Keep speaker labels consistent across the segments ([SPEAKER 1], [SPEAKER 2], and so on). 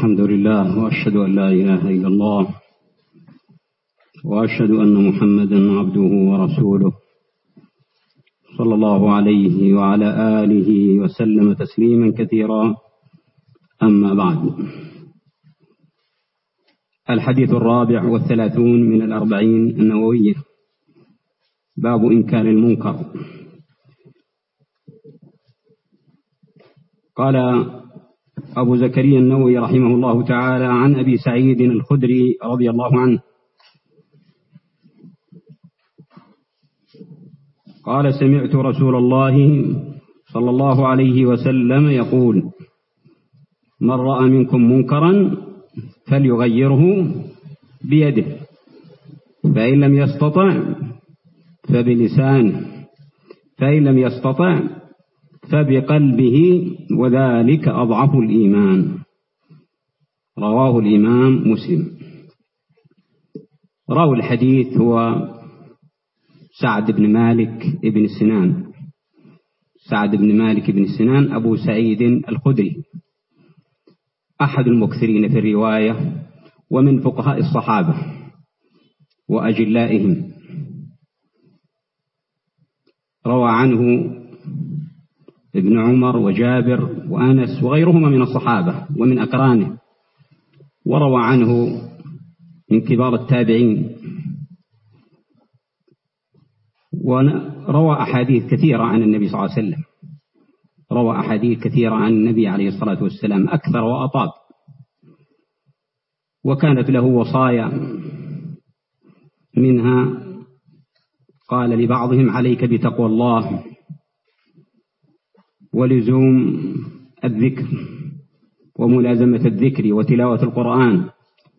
[SPEAKER 1] الحمد لله وأشهد أن لا إله إلا الله وأشهد أن محمدا عبده ورسوله صلى الله عليه وعلى آله وسلم تسليما كثيرا. أما بعد الحديث الرابع والثلاثون من الأربعين النووية باب إنكار المنكر. قال أبو زكريا النووي رحمه الله تعالى عن أبي سعيد الخدري رضي الله عنه. قال سمعت رسول الله صلى الله عليه وسلم يقول من رأى منكم منكرا فليغيره بيده فإن لم يستطع فبلسانه فإن لم يستطع فبقلبه وذلك أضعف الإيمان. رواه الإمام مسلم. راوي الحديث هو سعد بن مالك بن سنان. سعد بن مالك بن سنان أبو سعيد الخدري. أحد المكثرين في الرواية ومن فقهاء الصحابة وأجلائهم. روى عنه ابن عمر وجابر وأنس وغيرهما من الصحابة ومن أقرانه. وروى عنه من كبار التابعين. وروى أحاديث كثيرة عن النبي صلى الله عليه وسلم. روى أحاديث كثيرة عن النبي عليه الصلاة والسلام أكثر وأطاب. وكانت له وصايا. منها قال لبعضهم عليك بتقوى الله. ولزوم الذكر وملازمة الذكر وتلاوة القرآن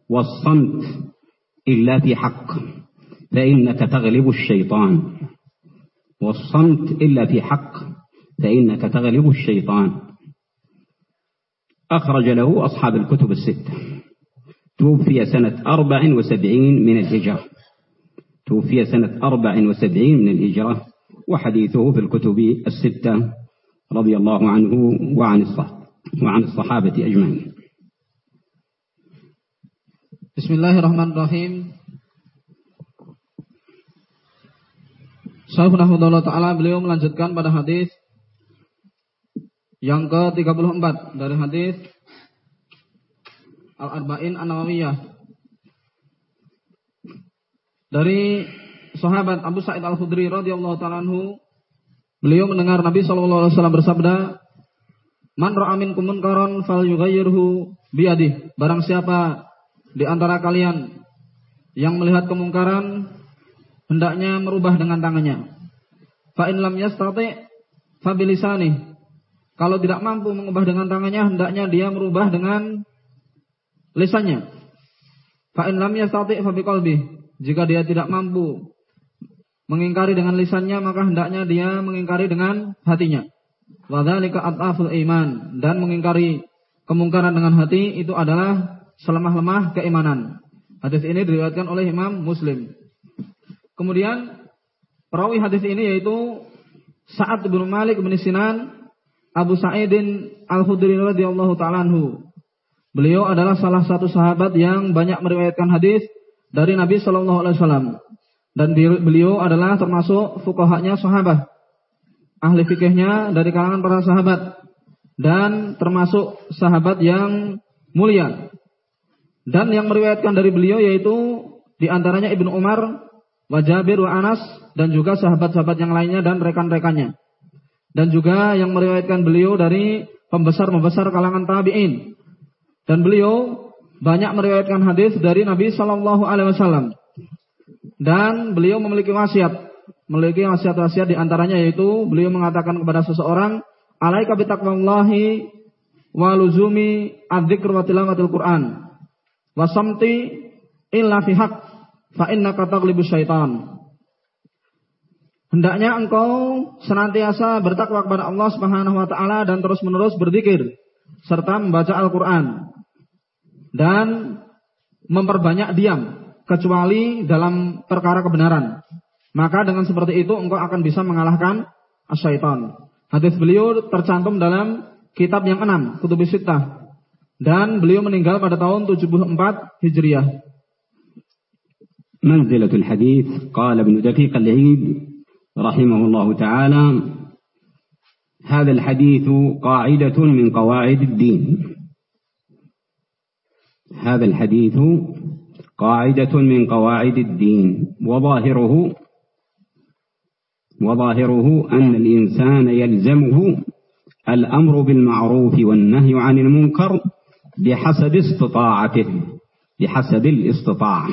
[SPEAKER 1] والصمت إلا في حق فإنك تغلب الشيطان. والصمت إلا في حق فإنك تغلب الشيطان. أخرج له أصحاب الكتب الستة. توفي سنة أربع وسبعين من الهجرة. توفي سنة أربع وسبعين من الهجرة وحديثه في الكتب الستة. رضي الله عنه وعن وعن الصحابة أجمعين
[SPEAKER 2] بسم الله الرحمن الرحيم Syaikhunahudullah Ta'ala beliau melanjutkan pada hadis yang ke-34 dari hadis Al-Arba'in An-Nawawiyah dari sahabat Abu Sa'id Al-Khudri radhiyallahu taala anhu Beliau mendengar Nabi sallallahu alaihi wasallam bersabda, "Man ra'a minkum munkaran falyughayyirhu biyadihi." Barang siapa di antara kalian yang melihat kemungkaran hendaknya merubah dengan tangannya. Fa in lam yastati fa bilisani. Kalau tidak mampu mengubah dengan tangannya hendaknya dia merubah dengan lisannya. Fa in lam yastati biqalbi. Jika dia tidak mampu mengingkari dengan lisannya maka hendaknya dia mengingkari dengan hatinya. Wadzalika ataful iman dan mengingkari kemungkaran dengan hati itu adalah selemah-lemah keimanan. Hadis ini diriwayatkan oleh Imam Muslim. Kemudian perawi hadis ini yaitu Sa'ad bin Malik bin Sinan Abu Sa'idin Al-Khudri radhiyallahu taala anhu. Beliau adalah salah satu sahabat yang banyak meriwayatkan hadis dari Nabi sallallahu alaihi wasallam. Dan beliau adalah termasuk fukohaknya sahabat. Ahli fikihnya dari kalangan para sahabat. Dan termasuk sahabat yang mulia. Dan yang meriwayatkan dari beliau yaitu di antaranya Ibnu Umar, Wajabir wa Anas dan juga sahabat-sahabat yang lainnya dan rekan-rekannya. Dan juga yang meriwayatkan beliau dari pembesar-pembesar kalangan tabi'in. Dan beliau banyak meriwayatkan hadis dari Nabi Shallallahu Alaihi Wasallam. Dan beliau memiliki wasiat. Memiliki wasiat-wasiat di antaranya yaitu beliau mengatakan kepada seseorang, Alaika bitaqwallahi wa luzumi adzikr wa tilawatil Qur'an. Wasamti illa fi fa innaka taghlibu syaitan. Hendaknya engkau senantiasa bertakwa kepada Allah Subhanahu wa taala dan terus-menerus berzikir serta membaca Al-Qur'an dan memperbanyak diam kecuali dalam perkara kebenaran. Maka dengan seperti itu engkau akan bisa mengalahkan asyaiton. Hadis beliau tercantum dalam kitab yang enam, Kutubis Sittah. dan beliau meninggal pada tahun 74 Hijriah.
[SPEAKER 1] منزلة الحديث قال ابن دقيق العيد رحمه الله تعالى هذا الحديث قاعدة من قواعد الدين هذا الحديث قاعدة من قواعد الدين. وظاهره وظاهره أن الإنسان يلزمه الأمر بالمعروف والنهي عن المنكر بحسب استطاعته بحسب الاستطاعة.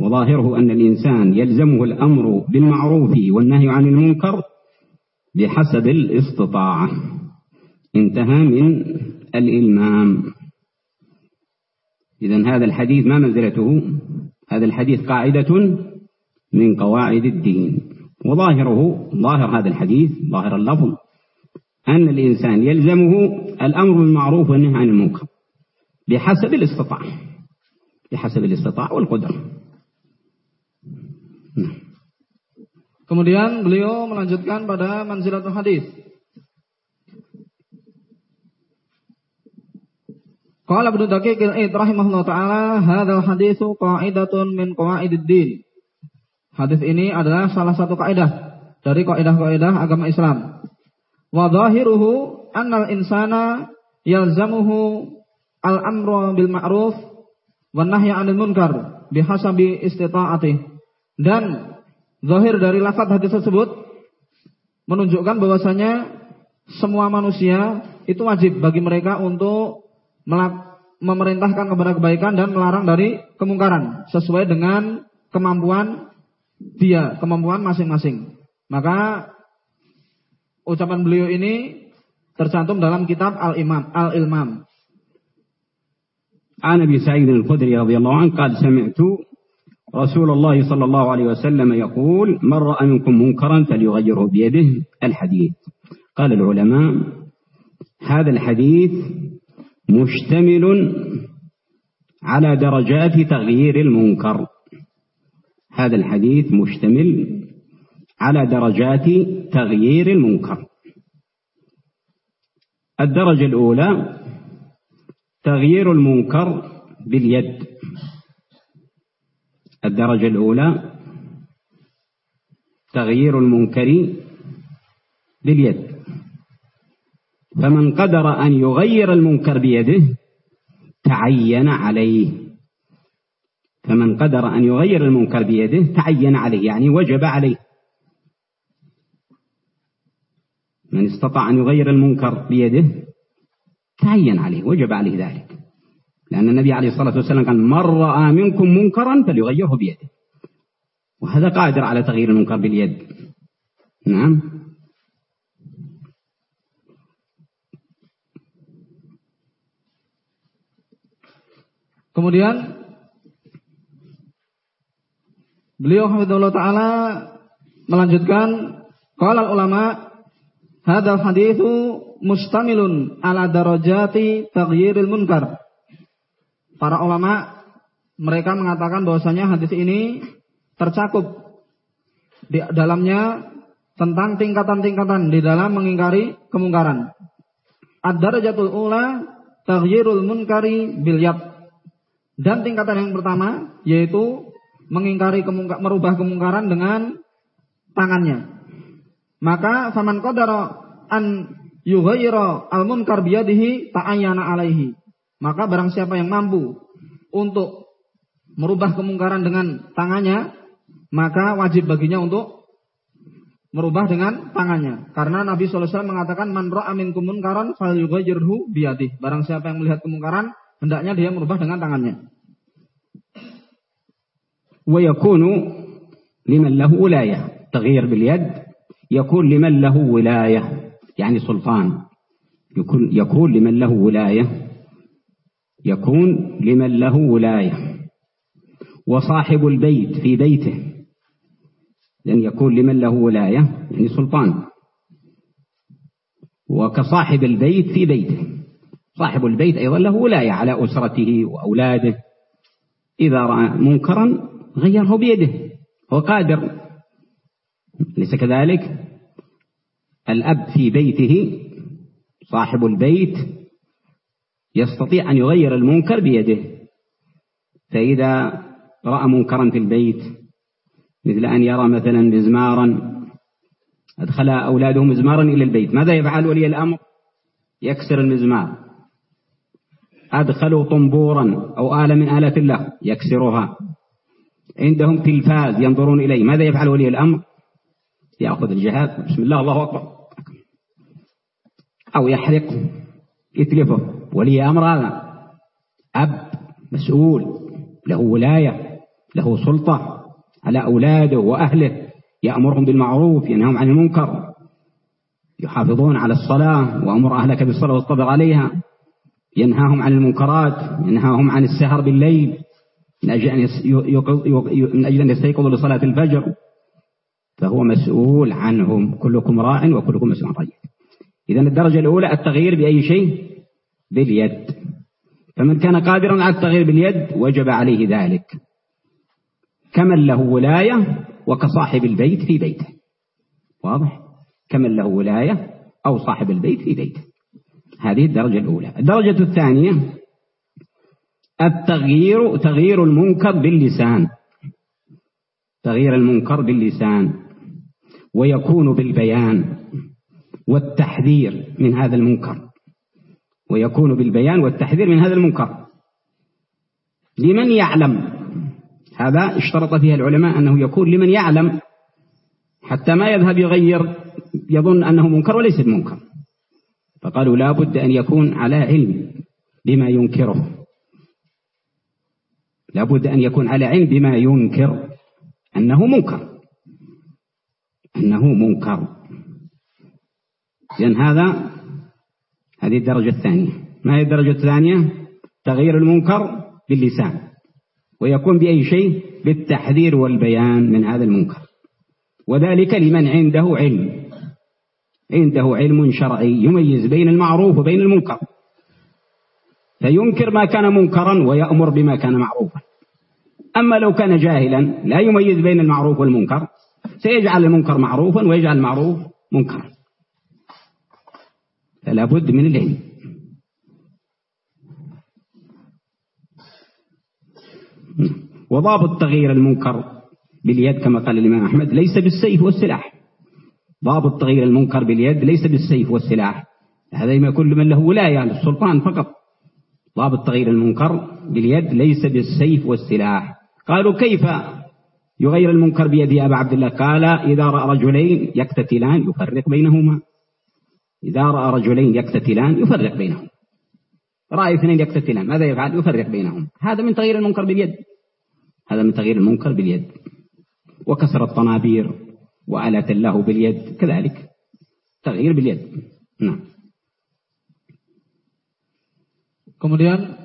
[SPEAKER 1] وظاهره أن الإنسان يلزمه الأمر بالمعروف والنهي عن المنكر بحسب الاستطاعة. انتهى من الإلمام. إذا هذا الحديث ما منزلته؟ هذا الحديث قاعدة من قواعد الدين. وظاهره ظاهر هذا الحديث ظاهر اللفظ أن الإنسان يلزمه الأمر بالمعروف والنهي عن المنكر بحسب الاستطاعة بحسب الاستطاعة والقدرة.
[SPEAKER 2] Kemudian beliau melanjutkan pada manzilatul hadis. Qala Ibnu Daqiq al-Aid rahimahullah taala, hadzal haditsu qa'idatun min qawaidid din. Hadis ini adalah salah satu kaidah dari kaidah-kaidah agama Islam. Wa dhahiruhu annal insana yalzamuhu al-amru bil ma'ruf wan nahyi 'anil munkar bihasabi istita'atih. Dan zahir dari lafaz hadis tersebut menunjukkan bahwasanya semua manusia itu wajib bagi mereka untuk memerintahkan kepada kebaikan dan melarang dari kemungkaran sesuai dengan kemampuan dia, kemampuan masing-masing. Maka ucapan beliau ini tercantum dalam kitab Al-Imam, Al-Ilmam.
[SPEAKER 1] عن ابي سعيد الخدري رضي الله عنه قال سمعت رسول الله صلى الله عليه وسلم يقول من راى منكم منكرا فليغيره بيده الحديث قال العلماء هذا الحديث مشتمل على درجات تغيير المنكر. هذا الحديث مشتمل على درجات تغيير المنكر. الدرجة الأولى تغيير المنكر باليد. الدرجة الأولى تغيير المنكر باليد. فمن قدر أن يغير المنكر بيده تعين عليه. فمن قدر أن يغير المنكر بيده تعين عليه يعني وجب عليه. من استطاع أن يغير المنكر بيده تعين عليه وجب عليه ذلك. لأن النبي عليه الصلاة والسلام قال من رأى منكم منكرا فليغيره بيده. وهذا قادر على تغيير المنكر باليد. نعم.
[SPEAKER 2] Kemudian beliau Hafizullah Ta'ala melanjutkan Qala ulama Hadal hadithu mustamilun ala darajati taghyiril munkar. Para ulama mereka mengatakan bahwasanya hadis ini tercakup di dalamnya tentang tingkatan-tingkatan di dalam mengingkari kemungkaran. Ad-darajatul ula taghyirul munkari bil yad. Dan tingkatan yang pertama yaitu mengingkari kemungkar, merubah kemungkaran dengan tangannya. Maka faman qadara an yughayyira al-munkar biyadihi ta'ayyana alaihi. Maka barang siapa yang mampu untuk merubah kemungkaran dengan tangannya, maka wajib baginya untuk merubah dengan tangannya. Karena Nabi SAW mengatakan man ra'a minkum munkaran falyughayyirhu biyadihi. Barang siapa yang melihat kemungkaran, hendaknya dia merubah dengan tangannya.
[SPEAKER 1] Liman lahu ulayah. Taghyir bil yad يكون لمن له ولاية يعني سلطان يكون, يكون لمن له ولاية يكون لمن له ولاية وصاحب البيت في بيته لأن يكون لمن له ولاية يعني سلطان وكصاحب البيت في بيته صاحب البيت أيضا له ولاية على أسرته وأولاده. إذا رأى منكرا غيره بيده هو قادر. ليس كذلك؟ الأب في بيته صاحب البيت يستطيع أن يغير المنكر بيده. فإذا رأى منكرا في البيت مثل أن يرى مثلا مزمارا أدخل أولاده مزمارا إلى البيت ماذا يفعل ولي الأمر؟ يكسر المزمار. أدخلوا طنبورا أو آلة من آلة الله يكسرها عندهم تلفاز ينظرون إليه. ماذا يفعل ولي الأمر؟ يأخذ الجهاد. بسم الله الله أكبر. أو يحرق يتلفه. ولي أمر هذا. أب مسؤول له ولاية له سلطة على أولاده وأهله. يأمرهم بالمعروف ينههم عن المنكر. يحافظون على الصلاة وأمر أهلك بالصلاة واصطبر عليها. ينهاهم عن المنكرات ينهاهم عن السهر بالليل من أجل أن, من أجل أن يستيقظوا لصلاة الفجر. فهو مسؤول عنهم كلكم راع وكلكم مسؤول عن رعيته إذا الدرجة الأولى التغيير بأي شيء؟ باليد. فمن كان قادرا على التغيير باليد وجب عليه ذلك. كمن له ولاية وكصاحب البيت في بيته. واضح؟ كمن له ولاية أو صاحب البيت في بيته. هذه الدرجة الأولى. الدرجة الثانية التغيير تغيير المنكر باللسان. تغيير المنكر باللسان. ويكون بالبيان. والتحذير من هذا المنكر. ويكون بالبيان والتحذير من هذا المنكر. لمن يعلم؟ هذا اشترط فيها العلماء أنه يكون لمن يعلم. حتى ما يذهب يغير يظن أنه منكر وليس بمنكر. فقالوا لا بد أن يكون على علم بما ينكره. لا بد أن يكون على علم بما ينكر أنه منكر. أنه منكر. إذن هذا هذه الدرجة الثانية. ما هي الدرجة الثانية؟ تغيير المنكر باللسان. ويكون بأي شيء؟ بالتحذير والبيان من هذا المنكر. وذلك لمن عنده علم. عنده علم شرعي يميز بين المعروف وبين المنكر. فينكر ما كان منكرا ويأمر بما كان معروفا. أما لو كان جاهلا لا يميز بين المعروف والمنكر. سيجعل المنكر معروفا ويجعل المعروف منكرا. فلا بد من العلم. وضابط تغيير المنكر باليد كما قال الإمام أحمد ليس بالسيف والسلاح. ضابط تغيير المنكر باليد ليس بالسيف والسلاح. هذا ما كل من له ولاية للسلطان فقط. ضابط تغيير المنكر باليد ليس بالسيف والسلاح. قالوا كيف يغير المنكر بيد أبا عبد الله؟ قال إذا رأى رجلين يقتتلان يفرق بينهما. إذا رأى رجلين يقتتلان يفرق بينهم. رأى اثنين يقتتلان ماذا يفعل؟ يفرق بينهم. هذا من تغيير المنكر باليد. هذا من تغيير المنكر باليد. وكسر الطنابير. وآلة الله باليد كذلك تغيير باليد نعم
[SPEAKER 2] Kemudian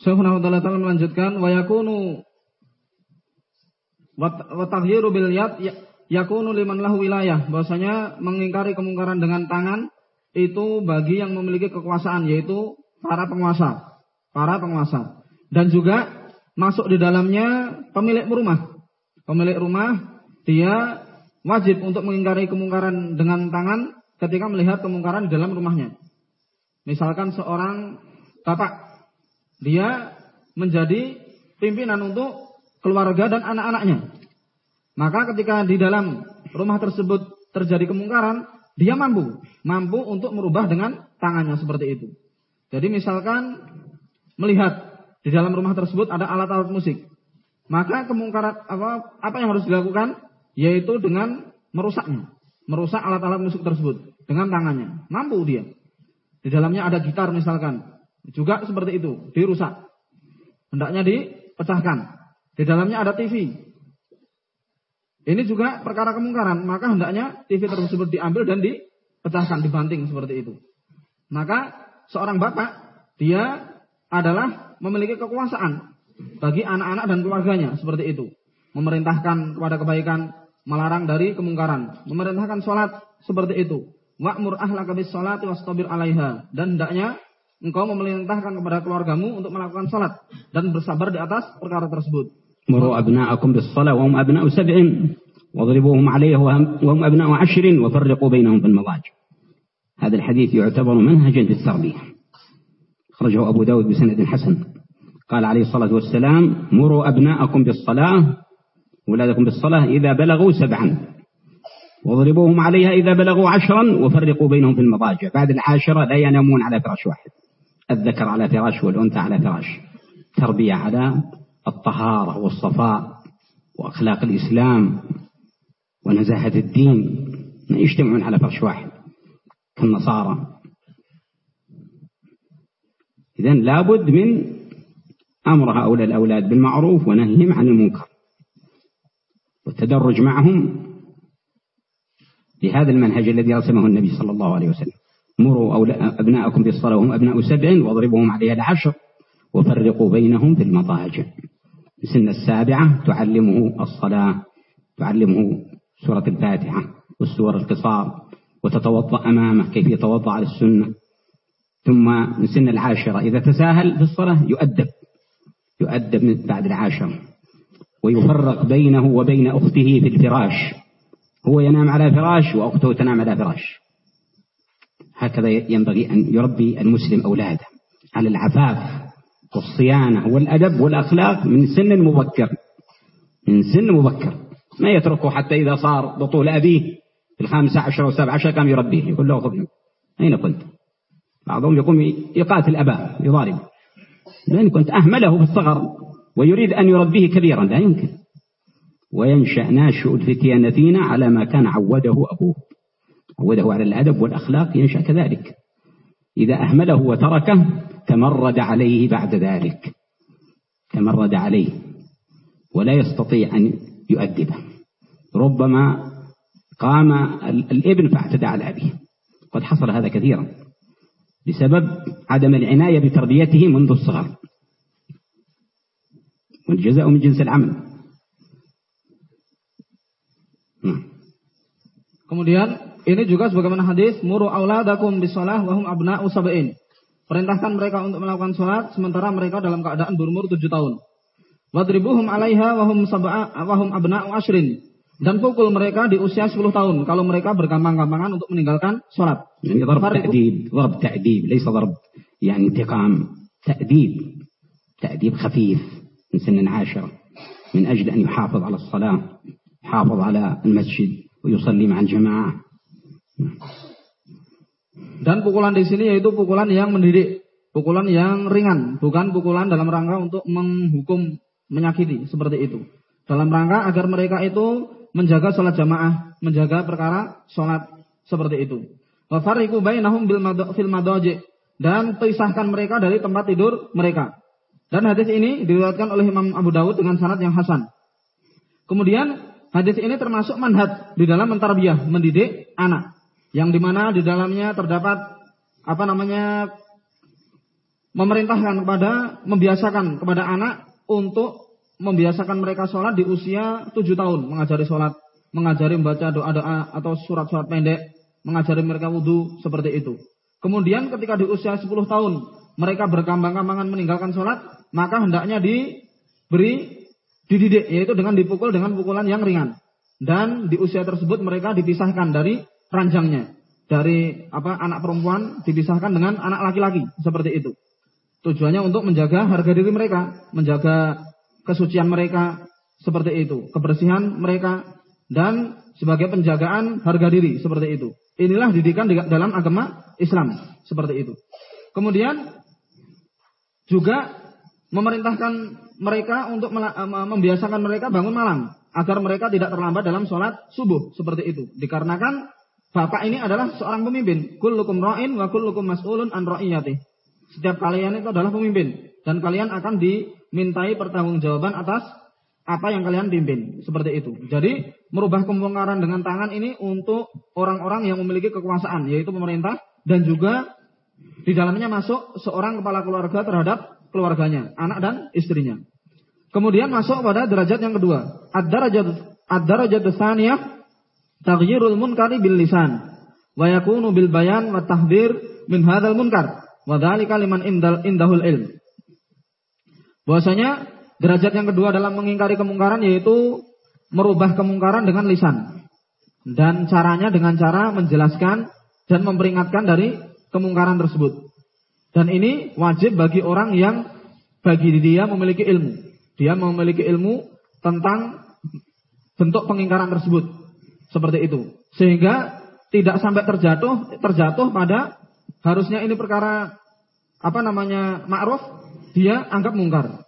[SPEAKER 2] Syekhuna Ta'ala melanjutkan wa yakunu wa taghyiru bil yad ya, yakunu liman lahu wilayah bahwasanya mengingkari kemungkaran dengan tangan itu bagi yang memiliki kekuasaan yaitu para penguasa para penguasa dan juga masuk di dalamnya pemilik rumah pemilik rumah dia wajib untuk mengingkari kemungkaran dengan tangan ketika melihat kemungkaran di dalam rumahnya. Misalkan seorang bapak, dia menjadi pimpinan untuk keluarga dan anak-anaknya. Maka ketika di dalam rumah tersebut terjadi kemungkaran, dia mampu, mampu untuk merubah dengan tangannya seperti itu. Jadi misalkan melihat di dalam rumah tersebut ada alat-alat musik, maka kemungkaran apa apa yang harus dilakukan? yaitu dengan merusaknya, merusak alat-alat musik tersebut dengan tangannya. Mampu dia. Di dalamnya ada gitar misalkan, juga seperti itu, dirusak. Hendaknya dipecahkan. Di dalamnya ada TV. Ini juga perkara kemungkaran, maka hendaknya TV tersebut diambil dan dipecahkan, dibanting seperti itu. Maka seorang bapak, dia adalah memiliki kekuasaan bagi anak-anak dan keluarganya seperti itu. Memerintahkan kepada kebaikan, melarang dari kemungkaran, memerintahkan sholat seperti itu. Wa'mur ahlaka bis sholati wastabir 'alaiha dan hendaknya engkau memerintahkan kepada keluargamu untuk melakukan sholat dan bersabar di atas perkara tersebut.
[SPEAKER 1] Muru abna'akum bis shalah wa hum abna'u sab'in واضربوهم عليه وهم أبناء عشر وفرقوا بينهم في المضاجع هذا الحديث يعتبر منهجا في التربية أخرجه أبو داود بسند حسن. قال عليه الصلاة والسلام مروا أبناءكم بالصلاة ولادكم بالصلاة إذا بلغوا سبعا. واضربوهم عليها إذا بلغوا عشرا وفرقوا بينهم في المضاجع. بعد العاشرة لا ينامون على فراش واحد. الذكر على فراش والأنثى على فراش. تربية على الطهارة والصفاء وأخلاق الإسلام ونزاهة الدين. ما يجتمعون على فرش واحد. كالنصارى إذا لابد من أمر هؤلاء الأولاد بالمعروف ونهيهم عن المنكر والتدرج معهم بهذا المنهج الذي رسمه النبي صلى الله عليه وسلم. مروا أبناءكم بالصلاة وهم أبناء سبع واضربوهم عليها العشر وفرقوا بينهم في المضاجع. سن السابعة تعلمه الصلاة تعلمه سورة الفاتحة والسور القصار وتتوضأ أمامه كيف يتوضأ على السنة. ثم من سن العاشرة. إذا تساهل في الصلاة يؤدب يؤدب من بعد العاشرة ويفرق بينه وبين أخته في الفراش. هو ينام على فراش وأخته تنام على فراش. هكذا ينبغي أن يربي المسلم أولاده. على العفاف والصيانة والأدب والأخلاق من سن مبكر. من سن مبكر. ما يتركه حتى إذا صار بطول أبيه في الخامسة عشر والسابعة عشر قام يربيه. يقول له خذ أين كنت بعضهم يقوم يقاتل أباه يضاربه لأن كنت أهمله في الصغر ويريد أن يربيه كبيرا لا يمكن. وينشأ ناشئ الفتيان فينا على ما كان عوده أبوه. عوده على الأدب والأخلاق ينشأ كذلك. إذا أهمله وتركه تمرد عليه بعد ذلك. تمرد عليه. ولا يستطيع أن يؤدبه. ربما قام الابن فاعتدى على أبيه. قد حصل هذا كثيرا. بسبب عدم العناية بتربيته منذ الصغر والجزاء من جنس العمل
[SPEAKER 2] Kemudian ini juga sebagaimana hadis muru auladakum bisalah wa hum abna'u sab'in. Perintahkan mereka untuk melakukan sholat sementara mereka dalam keadaan berumur tujuh tahun. Wadribuhum alaiha wahum sab'a wahum abna'u ashrin. Dan pukul mereka di usia 10 tahun kalau mereka bergampang-gampangan untuk meninggalkan sholat.
[SPEAKER 1] يعني ضرب تأديب ضرب تأديب ليس ضرب يعني انتقام تأديب تأديب خفيف من سن عاشرة من أجل أن يحافظ على الصلاة يحافظ على المسجد ويصلي مع الجماعة
[SPEAKER 2] Dan pukulan di sini yaitu pukulan yang mendidik, pukulan yang ringan, bukan pukulan dalam rangka untuk menghukum, menyakiti seperti itu. Dalam rangka agar mereka itu menjaga sholat jamaah, menjaga perkara sholat seperti itu. Wafariku bainahum bil fil dan pisahkan mereka dari tempat tidur mereka. Dan hadis ini diriwayatkan oleh Imam Abu Dawud dengan sanad yang hasan. Kemudian hadis ini termasuk manhaj di dalam mentarbiyah, mendidik anak yang di mana di dalamnya terdapat apa namanya memerintahkan kepada membiasakan kepada anak untuk membiasakan mereka sholat di usia tujuh tahun. Mengajari sholat mengajari membaca doa-doa atau surat-surat pendek mengajari mereka wudhu seperti itu. Kemudian ketika di usia sepuluh tahun mereka berkambang-kambangan meninggalkan sholat maka hendaknya diberi dididik yaitu dengan dipukul dengan pukulan yang ringan. Dan di usia tersebut mereka dipisahkan dari ranjangnya. Dari apa anak perempuan dipisahkan dengan anak laki-laki seperti itu. Tujuannya untuk menjaga harga diri mereka, menjaga kesucian mereka seperti itu, kebersihan mereka dan sebagai penjagaan harga diri seperti itu. Inilah didikan dalam agama Islam seperti itu. Kemudian juga memerintahkan mereka untuk membiasakan mereka bangun malam agar mereka tidak terlambat dalam sholat subuh seperti itu. Dikarenakan Bapak ini adalah seorang pemimpin. Kullukum ra'in wa kullukum mas'ulun an ra'iyati. Setiap kalian itu adalah pemimpin dan kalian akan dimintai pertanggungjawaban atas apa yang kalian pimpin. Seperti itu. Jadi merubah kemungkaran dengan tangan ini untuk orang-orang yang memiliki kekuasaan yaitu pemerintah dan juga di dalamnya masuk seorang kepala keluarga terhadap keluarganya, anak dan istrinya. Kemudian masuk pada derajat yang kedua. Ad-darajat ad-darajat tsaniyah taghyirul munkari bil lisan wa yakunu bil bayan wa tahdhir min hadzal munkar wa dzalika liman indahul ilm. Bahwasanya derajat yang kedua dalam mengingkari kemungkaran yaitu merubah kemungkaran dengan lisan. Dan caranya dengan cara menjelaskan dan memperingatkan dari kemungkaran tersebut. Dan ini wajib bagi orang yang bagi dia memiliki ilmu. Dia memiliki ilmu tentang bentuk pengingkaran tersebut. Seperti itu. Sehingga tidak sampai terjatuh terjatuh pada harusnya ini perkara apa namanya ma'ruf dia anggap mungkar.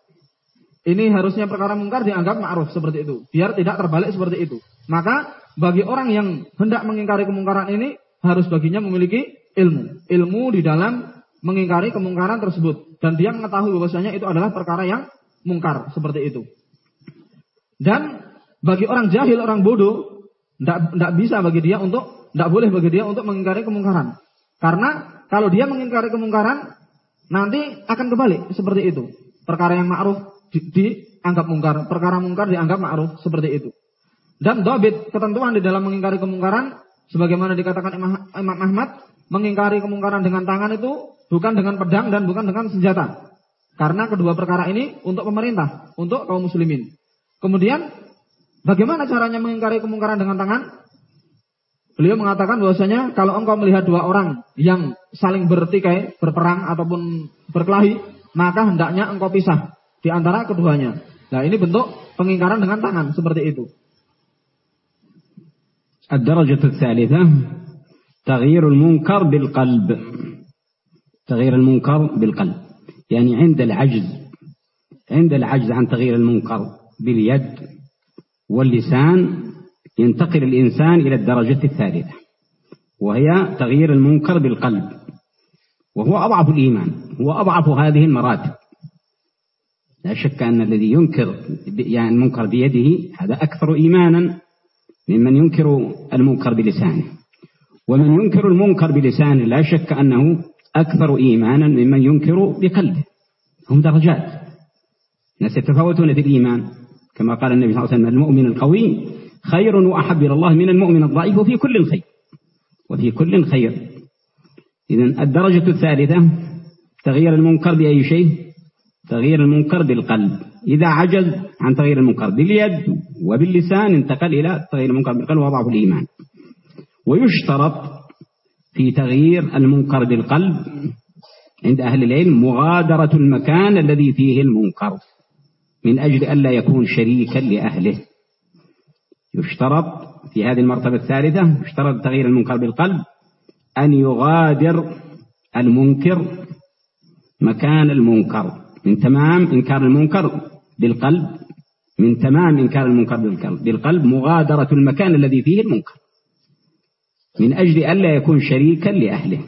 [SPEAKER 2] Ini harusnya perkara mungkar dianggap ma'ruf seperti itu. Biar tidak terbalik seperti itu. Maka bagi orang yang hendak mengingkari kemungkaran ini harus baginya memiliki ilmu. Ilmu di dalam mengingkari kemungkaran tersebut. Dan dia mengetahui bahwasanya itu adalah perkara yang mungkar seperti itu. Dan bagi orang jahil, orang bodoh, tidak bisa bagi dia untuk, tidak boleh bagi dia untuk mengingkari kemungkaran. Karena kalau dia mengingkari kemungkaran, nanti akan kembali seperti itu. Perkara yang ma'ruf di, dianggap mungkar, perkara mungkar dianggap ma'ruf seperti itu. Dan dobit ketentuan di dalam mengingkari kemungkaran sebagaimana dikatakan Imam Ahmad, mengingkari kemungkaran dengan tangan itu bukan dengan pedang dan bukan dengan senjata. Karena kedua perkara ini untuk pemerintah, untuk kaum muslimin. Kemudian bagaimana caranya mengingkari kemungkaran dengan tangan? Beliau mengatakan bahwasanya kalau engkau melihat dua orang yang saling bertikai, berperang ataupun berkelahi, maka hendaknya engkau pisah di antara keduanya. Nah, ini bentuk pengingkaran dengan tangan seperti itu.
[SPEAKER 1] الدرجة الثالثة تغيير المنكر بالقلب تغيير المنكر بالقلب يعني عند العجز عند العجز عن تغيير المنكر باليد واللسان ينتقل الإنسان إلى الدرجة الثالثة وهي تغيير المنكر بالقلب وهو أضعف الإيمان هو أضعف هذه المراتب. لا شك أن الذي ينكر يعني المنكر بيده هذا أكثر إيمانا ممن ينكر المنكر بلسانه. ومن ينكر المنكر بلسانه لا شك أنه أكثر إيمانا ممن ينكر بقلبه. هم درجات. الناس يتفاوتون في الإيمان. كما قال النبي صلى الله عليه وسلم المؤمن القوي خير وأحب إلى الله من المؤمن الضعيف وفي كل خير. وفي كل خير. إذا الدرجة الثالثة تغيير المنكر بأي شيء؟ تغيير المنكر بالقلب. إذا عجز عن تغيير المنكر باليد وباللسان انتقل إلى تغيير المنكر بالقلب وضعف الإيمان. ويشترط في تغيير المنكر بالقلب عند أهل العلم مغادرة المكان الذي فيه المنكر من أجل ألا يكون شريكا لأهله. يشترط في هذه المرتبة الثالثة يشترط تغيير المنكر بالقلب أن يغادر المنكر مكان المنكر من تمام إنكار المنكر بالقلب من تمام إنكار المنكر بالقلب مغادرة المكان الذي فيه المنكر من أجل ألا يكون شريكا لأهله.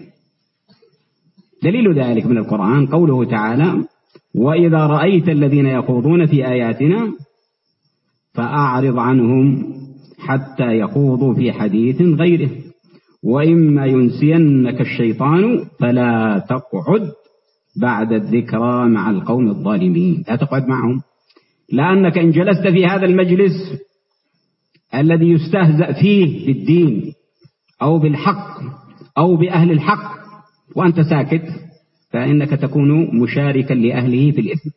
[SPEAKER 1] دليل ذلك من القرآن قوله تعالى وإذا رأيت الذين يخوضون في آياتنا فأعرض عنهم حتى يخوضوا في حديث غيره. وإما ينسينك الشيطان فلا تقعد بعد الذكرى مع القوم الظالمين. لا تقعد معهم. لأنك إن جلست في هذا المجلس الذي يستهزأ فيه بالدين أو بالحق أو بأهل الحق وأنت ساكت فإنك تكون مشاركا لأهله في الإثم.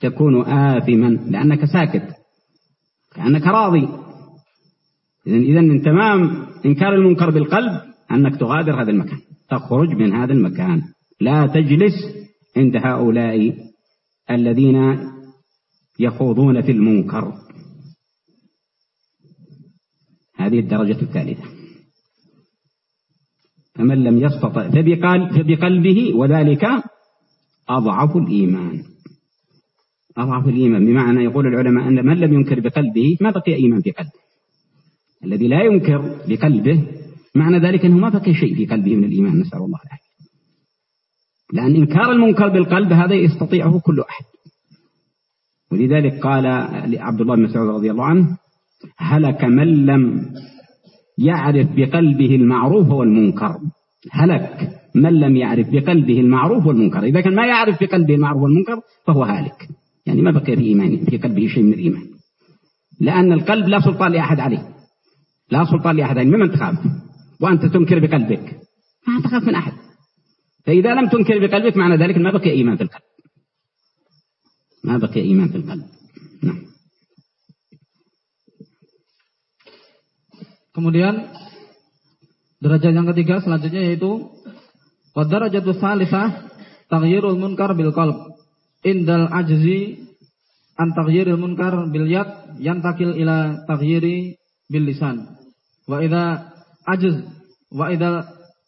[SPEAKER 1] تكون آثما لأنك ساكت. كأنك راضي. إذا من تمام إنكار المنكر بالقلب أنك تغادر هذا المكان. تخرج من هذا المكان. لا تجلس عند هؤلاء الذين يخوضون في المنكر. هذه الدرجة الثالثة. فمن لم يستطع فبقلبه وذلك أضعف الإيمان. أضعف الإيمان بمعنى يقول العلماء أن من لم ينكر بقلبه ما بقي إيمان في قلبه. الذي لا ينكر بقلبه معنى ذلك أنه ما بقي شيء في قلبه من الإيمان نسأل الله العافية. لأن إنكار المنكر بالقلب هذا يستطيعه كل أحد. ولذلك قال عبد الله بن مسعود رضي الله عنه هلك من لم يعرف بقلبه المعروف والمنكر. هلك من لم يعرف بقلبه المعروف والمنكر. إذا كان ما يعرف بقلبه المعروف والمنكر فهو هالك. يعني ما بقي في إيمانه في قلبه شيء من الإيمان. لأن القلب لا سلطان لأحد عليه. لا سلطان لأحد عليه. ممن تخاف؟ وأنت تنكر بقلبك. ما تخاف من أحد. فإذا لم تنكر بقلبك معنى ذلك ما بقي إيمان في القلب. ما بقي إيمان في القلب. نعم.
[SPEAKER 2] Kemudian derajat yang ketiga selanjutnya yaitu qadarajatus salisah taghyirul munkar bil qalb indal ajzi an taghyiril munkar bil yad yantakil ila taghyiri bil lisan. Wa idza ajz wa idza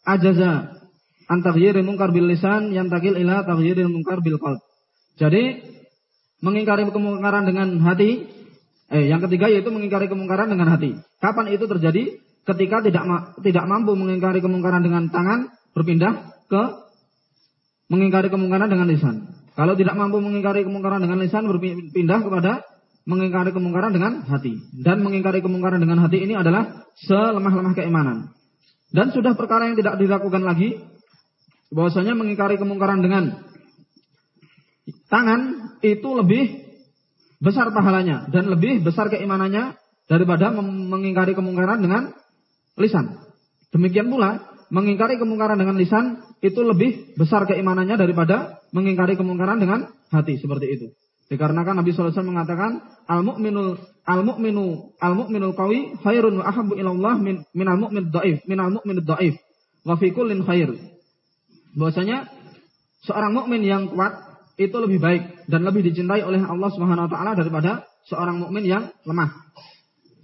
[SPEAKER 2] ajaza an taghyiril munkar bil lisan yantakil ila taghyiril munkar bil qalb. Jadi mengingkari kemungkaran dengan hati eh yang ketiga yaitu mengingkari kemungkaran dengan hati. Kapan itu terjadi? Ketika tidak ma tidak mampu mengingkari kemungkaran dengan tangan berpindah ke mengingkari kemungkaran dengan lisan kalau tidak mampu mengingkari kemungkaran dengan lisan berpindah kepada mengingkari kemungkaran dengan hati. Dan mengingkari kemungkaran dengan hati ini adalah selemah-lemah keimanan. Dan sudah perkara yang tidak dilakukan lagi bahwasanya mengingkari kemungkaran dengan tangan itu lebih besar pahalanya dan lebih besar keimanannya daripada mengingkari kemungkaran dengan lisan. Demikian pula mengingkari kemungkaran dengan lisan itu lebih besar keimanannya daripada mengingkari kemungkaran dengan hati seperti itu. Dikarenakan Nabi SAW mengatakan al mukminul al mukminu al mukminul qawi khairun wa ahabbu ila Allah min minal mu'min dhaif minal mu'min dhaif wa fi kullin khair. Bahwasanya seorang mukmin yang kuat itu lebih baik dan lebih dicintai oleh Allah Subhanahu wa taala daripada seorang mukmin yang lemah.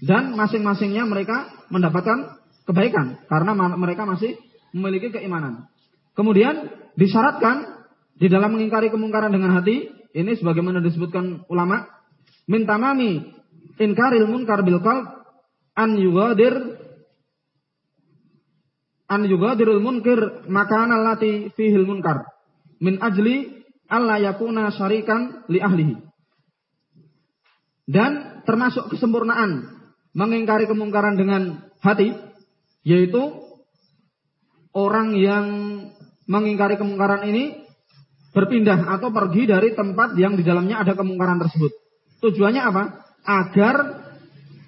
[SPEAKER 2] Dan masing-masingnya mereka mendapatkan kebaikan karena mereka masih memiliki keimanan. Kemudian disyaratkan di dalam mengingkari kemungkaran dengan hati, ini sebagaimana disebutkan ulama, min tamami inkaril munkar bil qalb an yugadir an yugadirul munkir makana allati fihil munkar min ajli alla yakuna syarikan li ahlihi. Dan termasuk kesempurnaan mengingkari kemungkaran dengan hati yaitu orang yang mengingkari kemungkaran ini berpindah atau pergi dari tempat yang di dalamnya ada kemungkaran tersebut. Tujuannya apa? Agar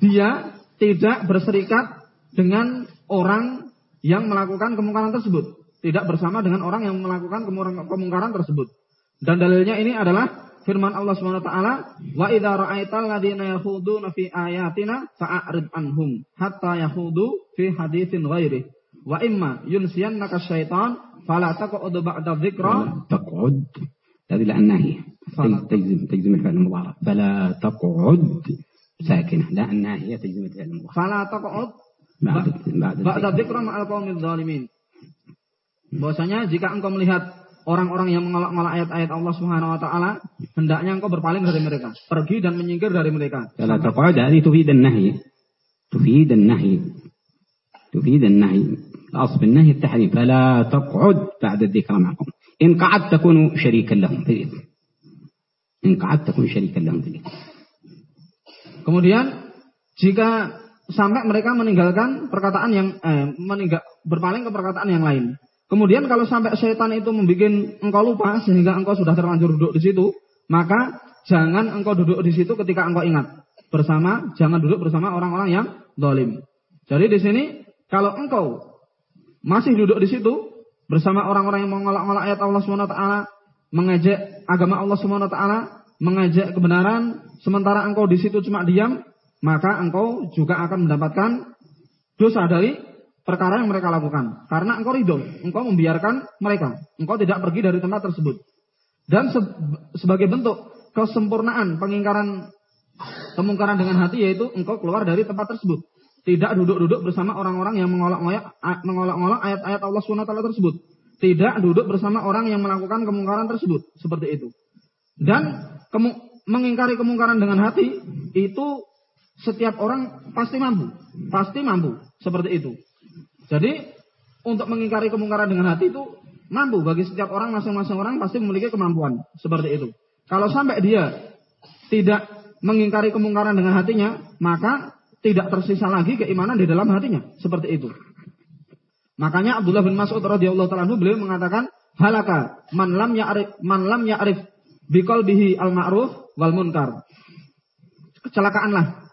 [SPEAKER 2] dia tidak berserikat dengan orang yang melakukan kemungkaran tersebut. Tidak bersama dengan orang yang melakukan kemungkaran tersebut. Dan dalilnya ini adalah firman Allah Subhanahu wa taala, "Wa idza ra'aital ladzina yakhuduna fi ayatina fa'rid anhum hatta yakhudu fi haditsin ghairi." Wa imma yunsiyannaka syaitan فلا تقعد بعد الذكرى
[SPEAKER 1] تقعد هذه لا الناهية تجزم تجزم الفعل المضارع فلا تقعد ساكنة لا الناهية تجزم الفعل المضارع
[SPEAKER 2] فلا تقعد بعد بعد الذكرى مع القوم الظالمين bahwasanya jika engkau melihat orang-orang yang mengolok-olok ayat-ayat Allah Subhanahu wa taala, hendaknya engkau berpaling dari mereka, pergi dan menyingkir dari mereka.
[SPEAKER 1] فلا تقعد هذه تفيد النهي تفيد النهي تفيد النهي الأصل النهي التحريم فلا تقعد بعد الذكر معكم إن قعدت تكون شريكا لهم في الإثم إن قعدت تكون شريكا لهم في الإثم
[SPEAKER 2] Kemudian jika sampai mereka meninggalkan perkataan yang eh, meninggal, berpaling ke perkataan yang lain. Kemudian kalau sampai setan itu membuat engkau lupa sehingga engkau sudah terlanjur duduk di situ, maka jangan engkau duduk di situ ketika engkau ingat bersama, jangan duduk bersama orang-orang yang dolim. Jadi di sini kalau engkau masih duduk di situ bersama orang-orang yang mengolok-olok ayat Allah Subhanahu wa mengejek agama Allah Subhanahu wa mengejek kebenaran, sementara engkau di situ cuma diam, maka engkau juga akan mendapatkan dosa dari perkara yang mereka lakukan. Karena engkau ridho, engkau membiarkan mereka, engkau tidak pergi dari tempat tersebut. Dan se sebagai bentuk kesempurnaan pengingkaran kemungkaran dengan hati yaitu engkau keluar dari tempat tersebut. Tidak duduk-duduk bersama orang-orang yang mengolok-ngolok ayat-ayat Allah SWT tersebut. Tidak duduk bersama orang yang melakukan kemungkaran tersebut. Seperti itu. Dan kemu mengingkari kemungkaran dengan hati, itu setiap orang pasti mampu. Pasti mampu. Seperti itu. Jadi, untuk mengingkari kemungkaran dengan hati itu mampu. Bagi setiap orang, masing-masing orang pasti memiliki kemampuan. Seperti itu. Kalau sampai dia tidak mengingkari kemungkaran dengan hatinya, maka tidak tersisa lagi keimanan di dalam hatinya. Seperti itu. Makanya Abdullah bin Mas'ud radhiyallahu taala beliau mengatakan halaka man lam ya'rif man lam ya'rif biqalbihi al ma'ruf wal munkar. Kecelakaanlah,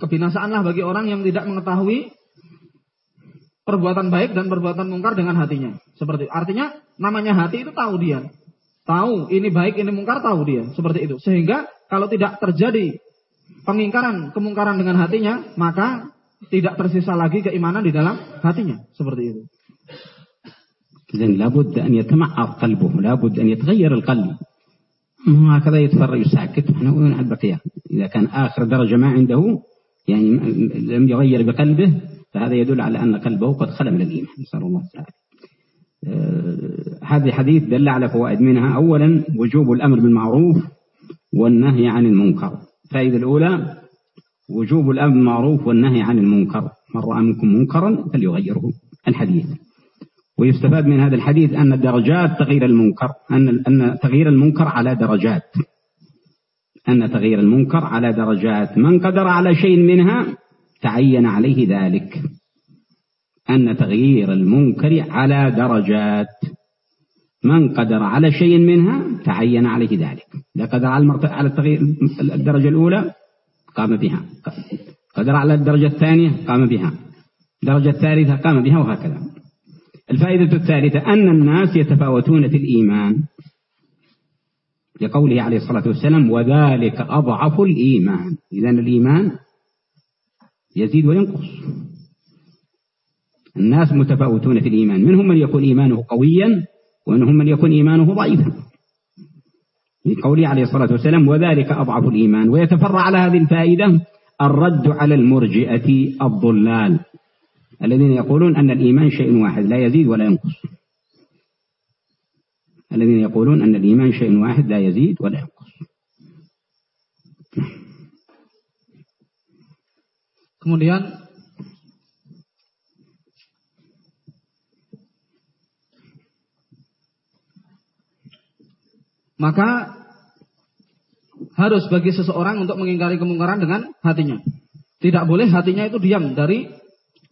[SPEAKER 2] kebinasaanlah bagi orang yang tidak mengetahui perbuatan baik dan perbuatan mungkar dengan hatinya. Seperti artinya namanya hati itu tahu dia. Tahu ini baik, ini mungkar tahu dia. Seperti itu. Sehingga kalau tidak terjadi pengingkaran kemungkaran dengan hatinya, maka tidak tersisa lagi keimanan di dalam hatinya. Seperti itu.
[SPEAKER 1] إذن لابد أن يتمعر قلبه لابد أن يتغير القلب هكذا يتفرج يساكت ونحن البقية إذا كان آخر درجة ما عنده يعني لم يغير بقلبه فهذا يدل على أن قلبه قد خلى من الإيمان. نسأل الله تعالى هذا الحديث دل على فوائد منها. أولا وجوب الأمر بالمعروف والنهي عن المنكر. الفائدة الأولى وجوب الأمر بالمعروف والنهي عن المنكر. من رأى منكم منكرا فليغيره. الحديث. ويستفاد من هذا الحديث أن درجات تغيير المنكر أن أن تغيير المنكر على درجات. أن تغيير المنكر على درجات. من قدر على شيء منها تعين عليه ذلك. أن تغيير المنكر على درجات. من قدر على شيء منها تعين عليه ذلك. إذا قدر على على التغيير الدرجة الأولى قام بها. قدر على الدرجة الثانية قام بها. الدرجة الثالثة قام بها وهكذا. الفائدة الثالثة أن الناس يتفاوتون في الإيمان. لقوله عليه الصلاة والسلام وذلك أضعف الإيمان. إذا الإيمان يزيد وينقص. الناس متفاوتون في الإيمان. منهم من يكون إيمانه قويا ومنهم من يكون إيمانه ضعيفا. لقوله عليه الصلاة والسلام وذلك أضعف الإيمان. ويتفرع على هذه الفائدة الرد على المرجئة الضلال. الذين يقولون أن الإيمان شيء واحد لا يزيد ولا ينقص. الذين يقولون أن الإيمان شيء واحد لا يزيد ولا ينقص.
[SPEAKER 2] Kemudian maka harus bagi seseorang untuk mengingkari kemungkaran dengan hatinya. Tidak boleh hatinya itu diam dari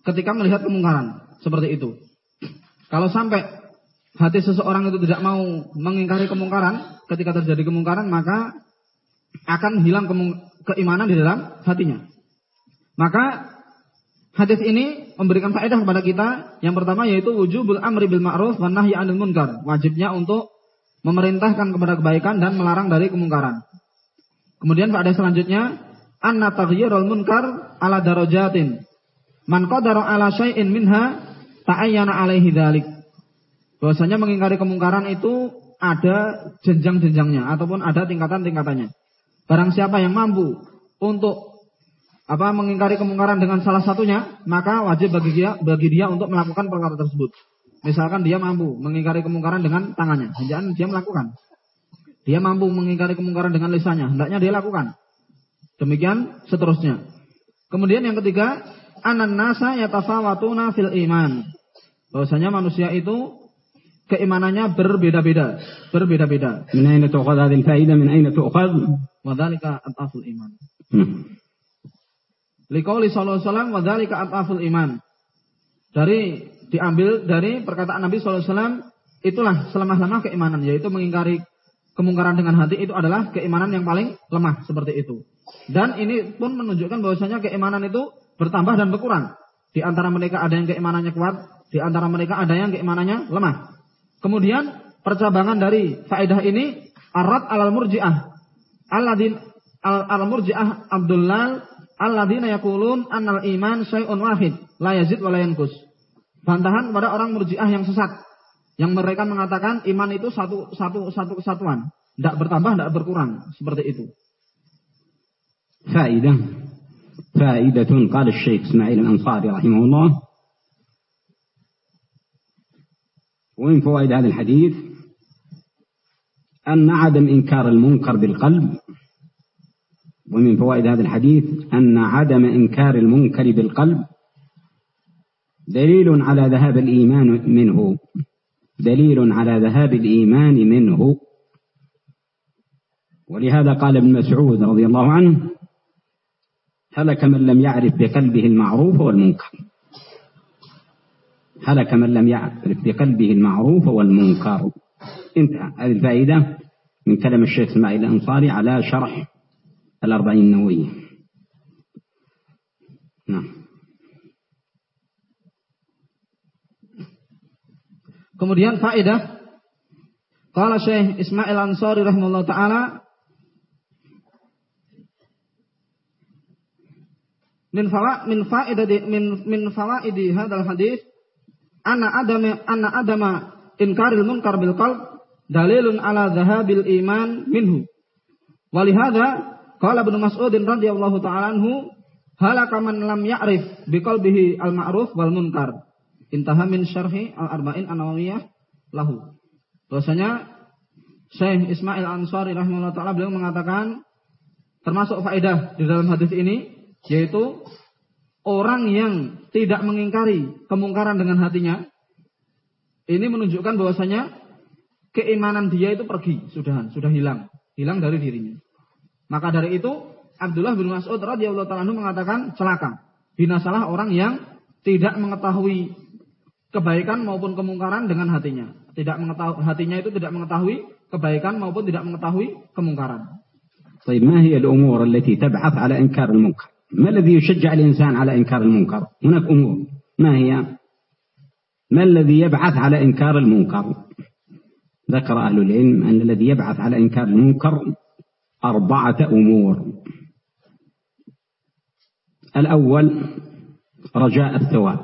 [SPEAKER 2] ketika melihat kemungkaran seperti itu. Kalau sampai hati seseorang itu tidak mau mengingkari kemungkaran, ketika terjadi kemungkaran maka akan hilang keimanan di dalam hatinya. Maka hadis ini memberikan faedah kepada kita. Yang pertama yaitu wujubul amri bil ma'ruf wa nahyi 'anil munkar. Wajibnya untuk memerintahkan kepada kebaikan dan melarang dari kemungkaran. Kemudian faedah selanjutnya anna taghyirul munkar ala darajatin Man qadara ala syai'in minha ta'ayyana alaihi dzalik. Bahwasanya mengingkari kemungkaran itu ada jenjang-jenjangnya ataupun ada tingkatan-tingkatannya. Barang siapa yang mampu untuk apa mengingkari kemungkaran dengan salah satunya, maka wajib bagi dia bagi dia untuk melakukan perkara tersebut. Misalkan dia mampu mengingkari kemungkaran dengan tangannya, hendaknya dia melakukan. Dia mampu mengingkari kemungkaran dengan lisannya, hendaknya dia lakukan. Demikian seterusnya. Kemudian yang ketiga, anan nasa yatafawatuna fil iman. Bahwasanya manusia itu keimanannya berbeda-beda, berbeda-beda.
[SPEAKER 1] Min aina tu'khad hadhihi al-fa'idah min aina tu'khad?
[SPEAKER 2] Wa dzalika iman. Liqauli sallallahu alaihi wasallam wa dzalika ataful iman. Dari diambil dari perkataan Nabi sallallahu alaihi wasallam itulah selemah-lemah keimanan yaitu mengingkari kemungkaran dengan hati itu adalah keimanan yang paling lemah seperti itu. Dan ini pun menunjukkan bahwasanya keimanan itu bertambah dan berkurang. Di antara mereka ada yang keimanannya kuat, di antara mereka ada yang keimanannya lemah. Kemudian percabangan dari faedah ini arat alal murjiah. Alladin al murjiah Abdullah alladzina yaqulun annal iman syai'un wahid la yazid wa la yanqus. Bantahan kepada orang murjiah yang sesat yang mereka mengatakan iman itu satu satu satu kesatuan, tidak bertambah, tidak berkurang, seperti itu.
[SPEAKER 1] Faedah فائدة قال الشيخ إسماعيل الأنصاري رحمه الله ومن فوائد هذا الحديث أن عدم إنكار المنكر بالقلب ومن فوائد هذا الحديث أن عدم إنكار المنكر بالقلب دليل على ذهاب الإيمان منه. دليل على ذهاب الإيمان منه. ولهذا قال ابن مسعود رضي الله عنه هلك من لم يعرف بقلبه المعروف والمنكر. هلك من لم يعرف بقلبه المعروف والمنكر. انتهى. هذه الفائدة من كلام الشيخ إسماعيل الأنصاري على شرح الأربعين النووية نعم
[SPEAKER 2] Kemudian faedah Qala Syekh Ismail Ansari rahimahullah taala min fawa min faidati min min fawaidi hadzal hadis anna adama anna adama inkaril munkar bil qalb dalilun ala dhahabil iman minhu. Walihada qala Ibnu Mas'ud radhiyallahu ta'ala anhu halaka man lam ya'rif biqalbihi al ma'ruf wal munkar. Intaha min syarhi al arba'in an-nawawiyah lahu. Bahwasanya Syekh Ismail Ansari rahimahullah taala beliau mengatakan termasuk faedah di dalam hadis ini yaitu orang yang tidak mengingkari kemungkaran dengan hatinya ini menunjukkan bahwasanya keimanan dia itu pergi, sudah sudah hilang, hilang dari dirinya. Maka dari itu Abdullah bin Mas'ud radhiyallahu taala mengatakan celaka, binasalah orang yang tidak mengetahui kebaikan maupun kemungkaran dengan hatinya. Tidak mengetahui hatinya itu tidak mengetahui kebaikan maupun tidak mengetahui kemungkaran.
[SPEAKER 1] طيب ما هي الأمور التي تبعث على إنكار المنكر ما الذي يشجع الإنسان على إنكار المنكر هناك أمور ما هي ما الذي يبعث على إنكار المنكر ذكر أهل العلم أن الذي يبعث على إنكار المنكر أربعة أمور. الأول رجاء الثواب.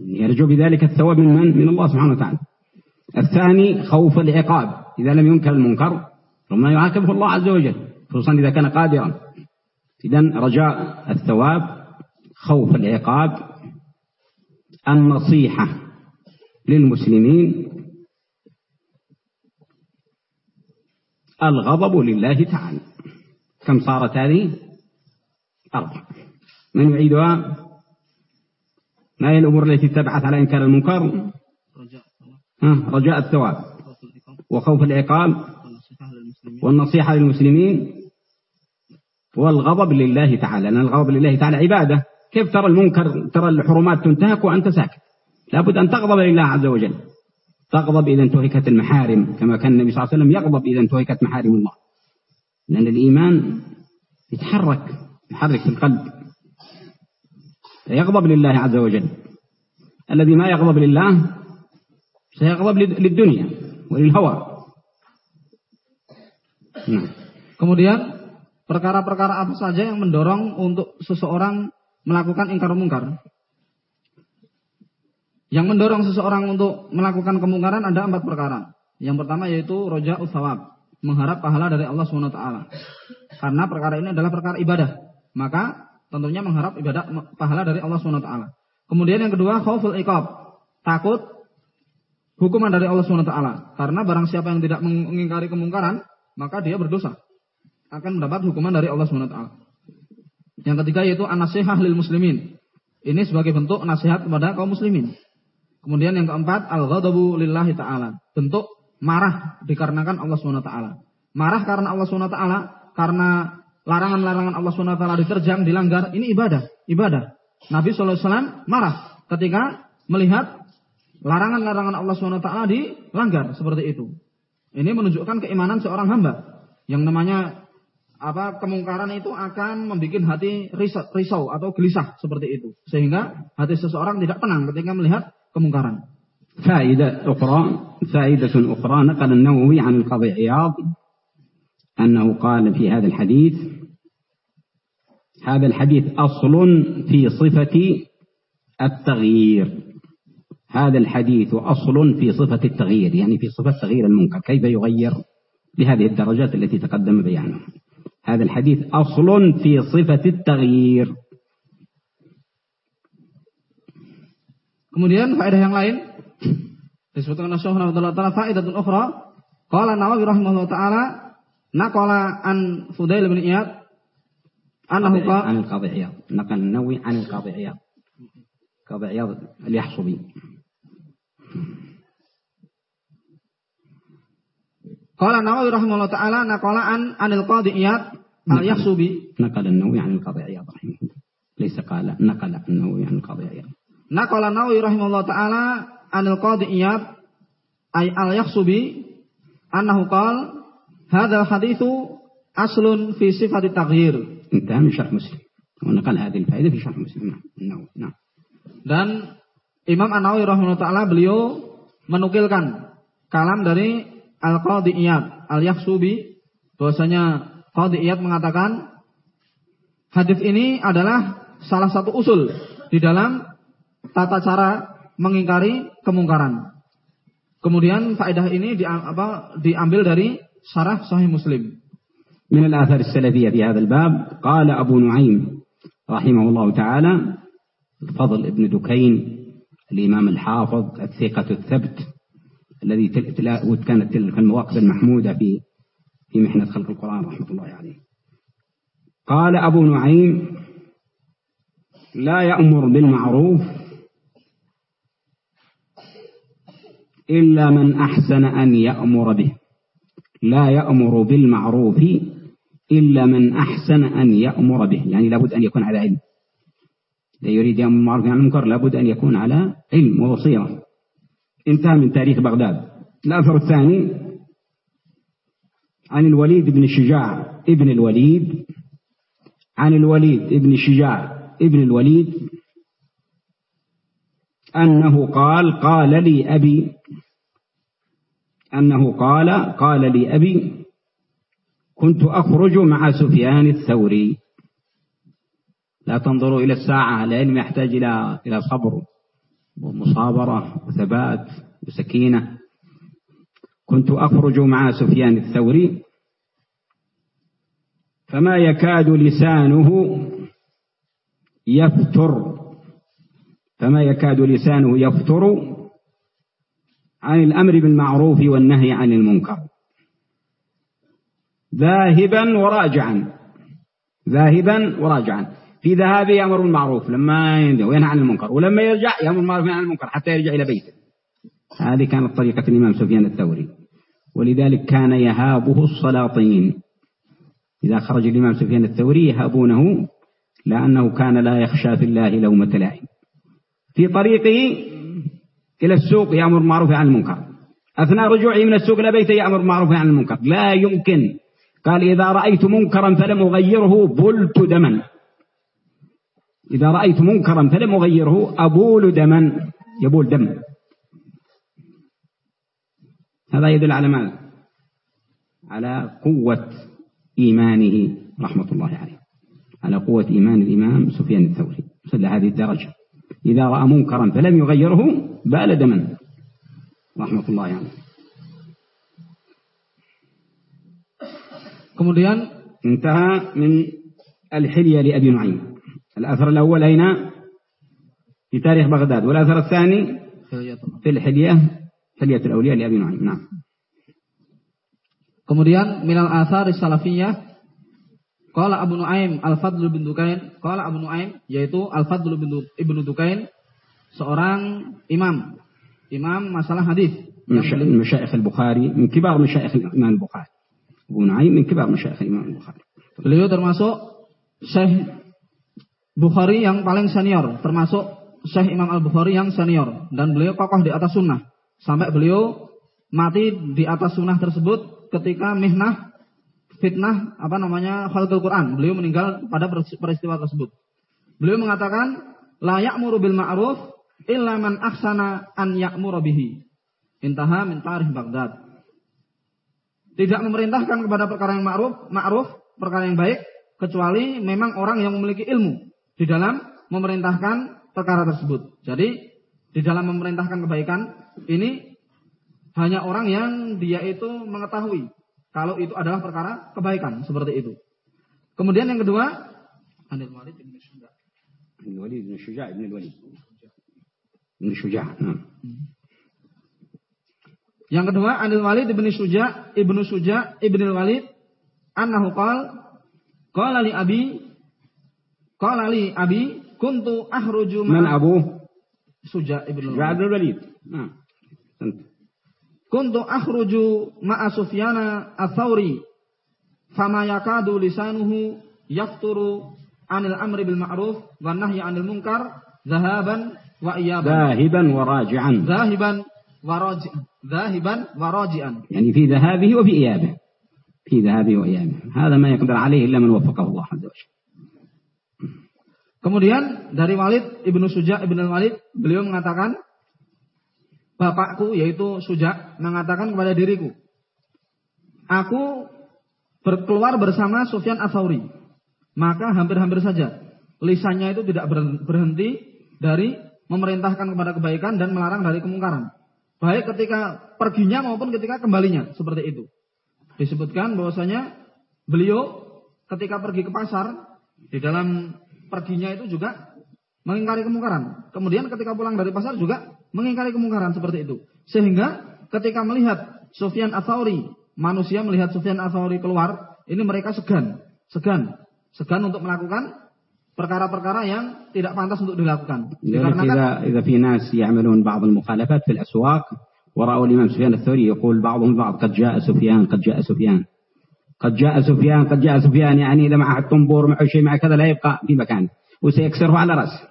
[SPEAKER 1] يرجو بذلك الثواب من من؟ من الله سبحانه وتعالى. الثاني خوف العقاب. إذا لم ينكر المنكر ثم يعاقبه الله عز وجل خصوصا إذا كان قادرا. إذا رجاء الثواب خوف العقاب النصيحة للمسلمين الغضب لله تعالى. كم صارت هذه؟ أربع. من يعيدها؟ ما هي الأمور التي تبعث على إنكار المنكر؟ رجاء. الثواب. وخوف العقاب. والنصيحة للمسلمين. والغضب لله تعالى. لأن الغضب لله تعالى عبادة. كيف ترى المنكر؟ ترى الحرمات تنتهك وأنت ساكت. لابد أن تغضب لله عز وجل. تغضب إذا انتهكت المحارم كما كان النبي صلى الله عليه وسلم يغضب إذا انتهكت محارم الله. لأن الإيمان يتحرك يحرك في القلب. فيغضب لله عز وجل. الذي ما يغضب لله سيغضب للدنيا وللهوى.
[SPEAKER 2] nah. kemudian perkara-perkara apa saja yang mendorong untuk seseorang melakukan ingkar mungkar yang mendorong seseorang untuk melakukan kemungkaran ada empat perkara. Yang pertama yaitu roja usawab, mengharap pahala dari Allah swt. Karena perkara ini adalah perkara ibadah, maka tentunya mengharap ibadah pahala dari Allah swt. Kemudian yang kedua khauful iqab, takut hukuman dari Allah swt. Karena barang siapa yang tidak mengingkari kemungkaran, maka dia berdosa, akan mendapat hukuman dari Allah swt. Yang ketiga yaitu an-nasihah lil muslimin. Ini sebagai bentuk nasihat kepada kaum muslimin. Kemudian yang keempat, al-ghadabu lillahi ta'ala. Bentuk marah dikarenakan Allah SWT. Marah karena Allah SWT, karena larangan-larangan Allah SWT diterjang, dilanggar, ini ibadah. Ibadah. Nabi SAW marah ketika melihat larangan-larangan Allah SWT dilanggar seperti itu. Ini menunjukkan keimanan seorang hamba. Yang namanya apa kemungkaran itu akan membuat hati risau atau gelisah seperti itu. Sehingga hati seseorang tidak tenang ketika melihat kemungkaran.
[SPEAKER 1] فائدة أخرى فائدة أخرى نقل النووي عن القاضي عياض أنه قال في هذا الحديث هذا الحديث أصل في صفة التغيير. هذا الحديث أصل في صفة التغيير يعني في صفة تغيير المنكر. كيف يغير؟ بهذه الدرجات التي تقدم بيانها. هذا الحديث أصل في صفة التغيير.
[SPEAKER 2] Kemudian faedah yang lain disebutkan oleh Syekh Rahimahullah taala faedatun ukhra qala Nawawi rahimahullah taala naqala an Fudail bin Iyad
[SPEAKER 1] annahu qala an al-Qadhi Iyad naqal Nawawi an al-Qadhi Iyad Qadhi Iyad al-Yahsubi
[SPEAKER 2] Qala Nawawi rahimahullah taala naqala an anil Qadhi Iyad al-Yahsubi
[SPEAKER 1] naqala an-Nawawi an al-Qadhi Iyad rahimahullah ليس قال نقل النووي عن القاضي عياض
[SPEAKER 2] Naqala Nawawi rahimahullah taala anil qadi Iyad ay al-Yakhsubi annahu qala hadzal haditsu aslun fi sifat taghyir.
[SPEAKER 1] انتهى من شرح مسلم ونقل هذه الفائدة في شرح مسلم نعم نعم
[SPEAKER 2] dan Imam An-Nawawi rahimahullah taala beliau menukilkan kalam dari Al-Qadhi Iyad Al-Yakhsubi bahwasanya Qadhi Iyad mengatakan hadis ini adalah salah satu usul di dalam tata cara mengingkari kemungkaran. Kemudian faedah ini di, apa, diambil dari syarah Sahih Muslim.
[SPEAKER 1] من الآثار السلفية في هذا الباب قال نعيم رحمه الله تعالى الفضل ابن دكين الإمام الحافظ الثبت الذي كانت تلك المواقف المحمودة في في محنة خلق القرآن رحمة الله عليه قال أبو نعيم لا يأمر بالمعروف إلا من أحسن أن يأمر به. لا يأمر بالمعروف إلا من أحسن أن يأمر به. يعني لابد أن يكون على علم. لا يريد يأمر بالمعروف عن المنكر لابد أن يكون على علم وبصيرة. انتهى من تاريخ بغداد. الأثر الثاني عن الوليد بن شجاع ابن الوليد. عن الوليد ابن شجاع ابن الوليد. أنه قال قال لي أبي أنه قال قال لي أبي كنت أخرج مع سفيان الثوري. لا تنظروا إلى الساعة العلم يحتاج إلى إلى صبر ومصابرة وثبات وسكينة. كنت أخرج مع سفيان الثوري. فما يكاد لسانه يفتر. فما يكاد لسانه يفتر عن الأمر بالمعروف والنهي عن المنكر. ذاهبا وراجعا. ذاهبا وراجعا. في ذهابه يأمر بالمعروف لما وينهى عن المنكر ولما يرجع يأمر بالمعروف وينهى عن المنكر حتى يرجع إلى بيته. هذه كانت طريقة الإمام سفيان الثوري. ولذلك كان يهابه السلاطين. إذا خرج الإمام سفيان الثوري يهابونه لأنه كان لا يخشى في الله لومة لائم. في طريقه إلى السوق يأمر بالمعروف عن المنكر. أثناء رجوعه من السوق إلى بيته يأمر بالمعروف عن المنكر. لا يمكن. قال إذا رأيت منكرا فلم أغيره بلت دما. إذا رأيت منكرا فلم أغيره أبول دما. يبول دم. هذا يدل على ماذا؟ على قوة إيمانه رحمة الله عليه. على قوة إيمان الإمام سفيان الثوري. وصل هذه الدرجة. إذا رأى منكرا فلم يغيره بال دما. رحمة الله عليه
[SPEAKER 2] Kemudian
[SPEAKER 1] انتهى من الحلية لأبي نعيم. الأثر الأول أين في تاريخ بغداد والأثر الثاني في الحلية حلية الأولياء لأبي نعيم. نعم.
[SPEAKER 2] Kemudian minal athar salafiyah Qala Abu Nuaim Al-Fadl bin Dukain Qala Abu Nuaim yaitu Al-Fadl bin Ibnu Dukain seorang imam imam masalah hadis
[SPEAKER 1] من مشايخ البخاري من كبار مشايخ الإمام البخاري أبو نعيم من كبار مشايخ الإمام البخاري
[SPEAKER 2] beliau termasuk Syekh Bukhari yang paling senior termasuk Syekh Imam Al-Bukhari yang senior dan beliau kokoh di atas sunnah sampai beliau mati di atas sunnah tersebut ketika mihnah fitnah apa namanya khalqul Quran. Beliau meninggal pada peristiwa tersebut. Beliau mengatakan la ya'muru bil ma'ruf illa man ahsana an ya'muru bihi. Intaha min tarikh Baghdad. Tidak memerintahkan kepada perkara yang ma'ruf, ma'ruf, perkara yang baik kecuali memang orang yang memiliki ilmu di dalam memerintahkan perkara tersebut. Jadi di dalam memerintahkan kebaikan ini hanya orang yang dia itu mengetahui kalau itu adalah perkara kebaikan seperti itu. Kemudian yang kedua, Anil Walid bin Syuja.
[SPEAKER 1] Anil Walid bin Syuja bin Walid. Bin Syuja.
[SPEAKER 2] Yang kedua, Anil Walid bin Syuja ibnu Syuja ibnu Walid annahu qal qala li abi qala li abi kuntu ahruju
[SPEAKER 1] Man abu?
[SPEAKER 2] Syuja ibnu
[SPEAKER 1] Walid. Nah.
[SPEAKER 2] Kuntu akhruju ma'a Sufyana ats-Tsauri fama yakadu lisanuhu yafturu anil amri bil ma'ruf wan nahyi anil munkar zahaban wa iyaban.
[SPEAKER 1] Zahiban wa raji'an.
[SPEAKER 2] Zahiban wa raji'an. Zahiban wa raji'an.
[SPEAKER 1] يعني في ذهابه وفي إيابه. في ذهابه وإيابه. هذا ما يقدر عليه إلا من وفقه الله عز وجل.
[SPEAKER 2] Kemudian dari Walid ibnu Suja ibnu Walid beliau mengatakan bapakku yaitu Suja mengatakan kepada diriku, aku berkeluar bersama Sufyan Atsauri. Maka hampir-hampir saja lisannya itu tidak berhenti dari memerintahkan kepada kebaikan dan melarang dari kemungkaran. Baik ketika perginya maupun ketika kembalinya, seperti itu. Disebutkan bahwasanya beliau ketika pergi ke pasar, di dalam perginya itu juga mengingkari kemungkaran. Kemudian ketika pulang dari pasar juga mengingkari kemungkaran seperti itu. Sehingga ketika melihat Sufyan Atsauri, manusia melihat Sufyan Atsauri keluar, ini mereka segan, segan, segan untuk melakukan perkara-perkara yang tidak pantas untuk dilakukan.
[SPEAKER 1] إذا إذا في ناس يعملون بعض المخالفات في الأسواق ورأوا الإمام سفيان الثوري يقول بعضهم بعض قد جاء سفيان قد جاء سفيان قد جاء سفيان قد جاء سفيان يعني إذا معه طنبور معه شيء مع كذا لا يبقى في مكانه وسيكسره على رأسه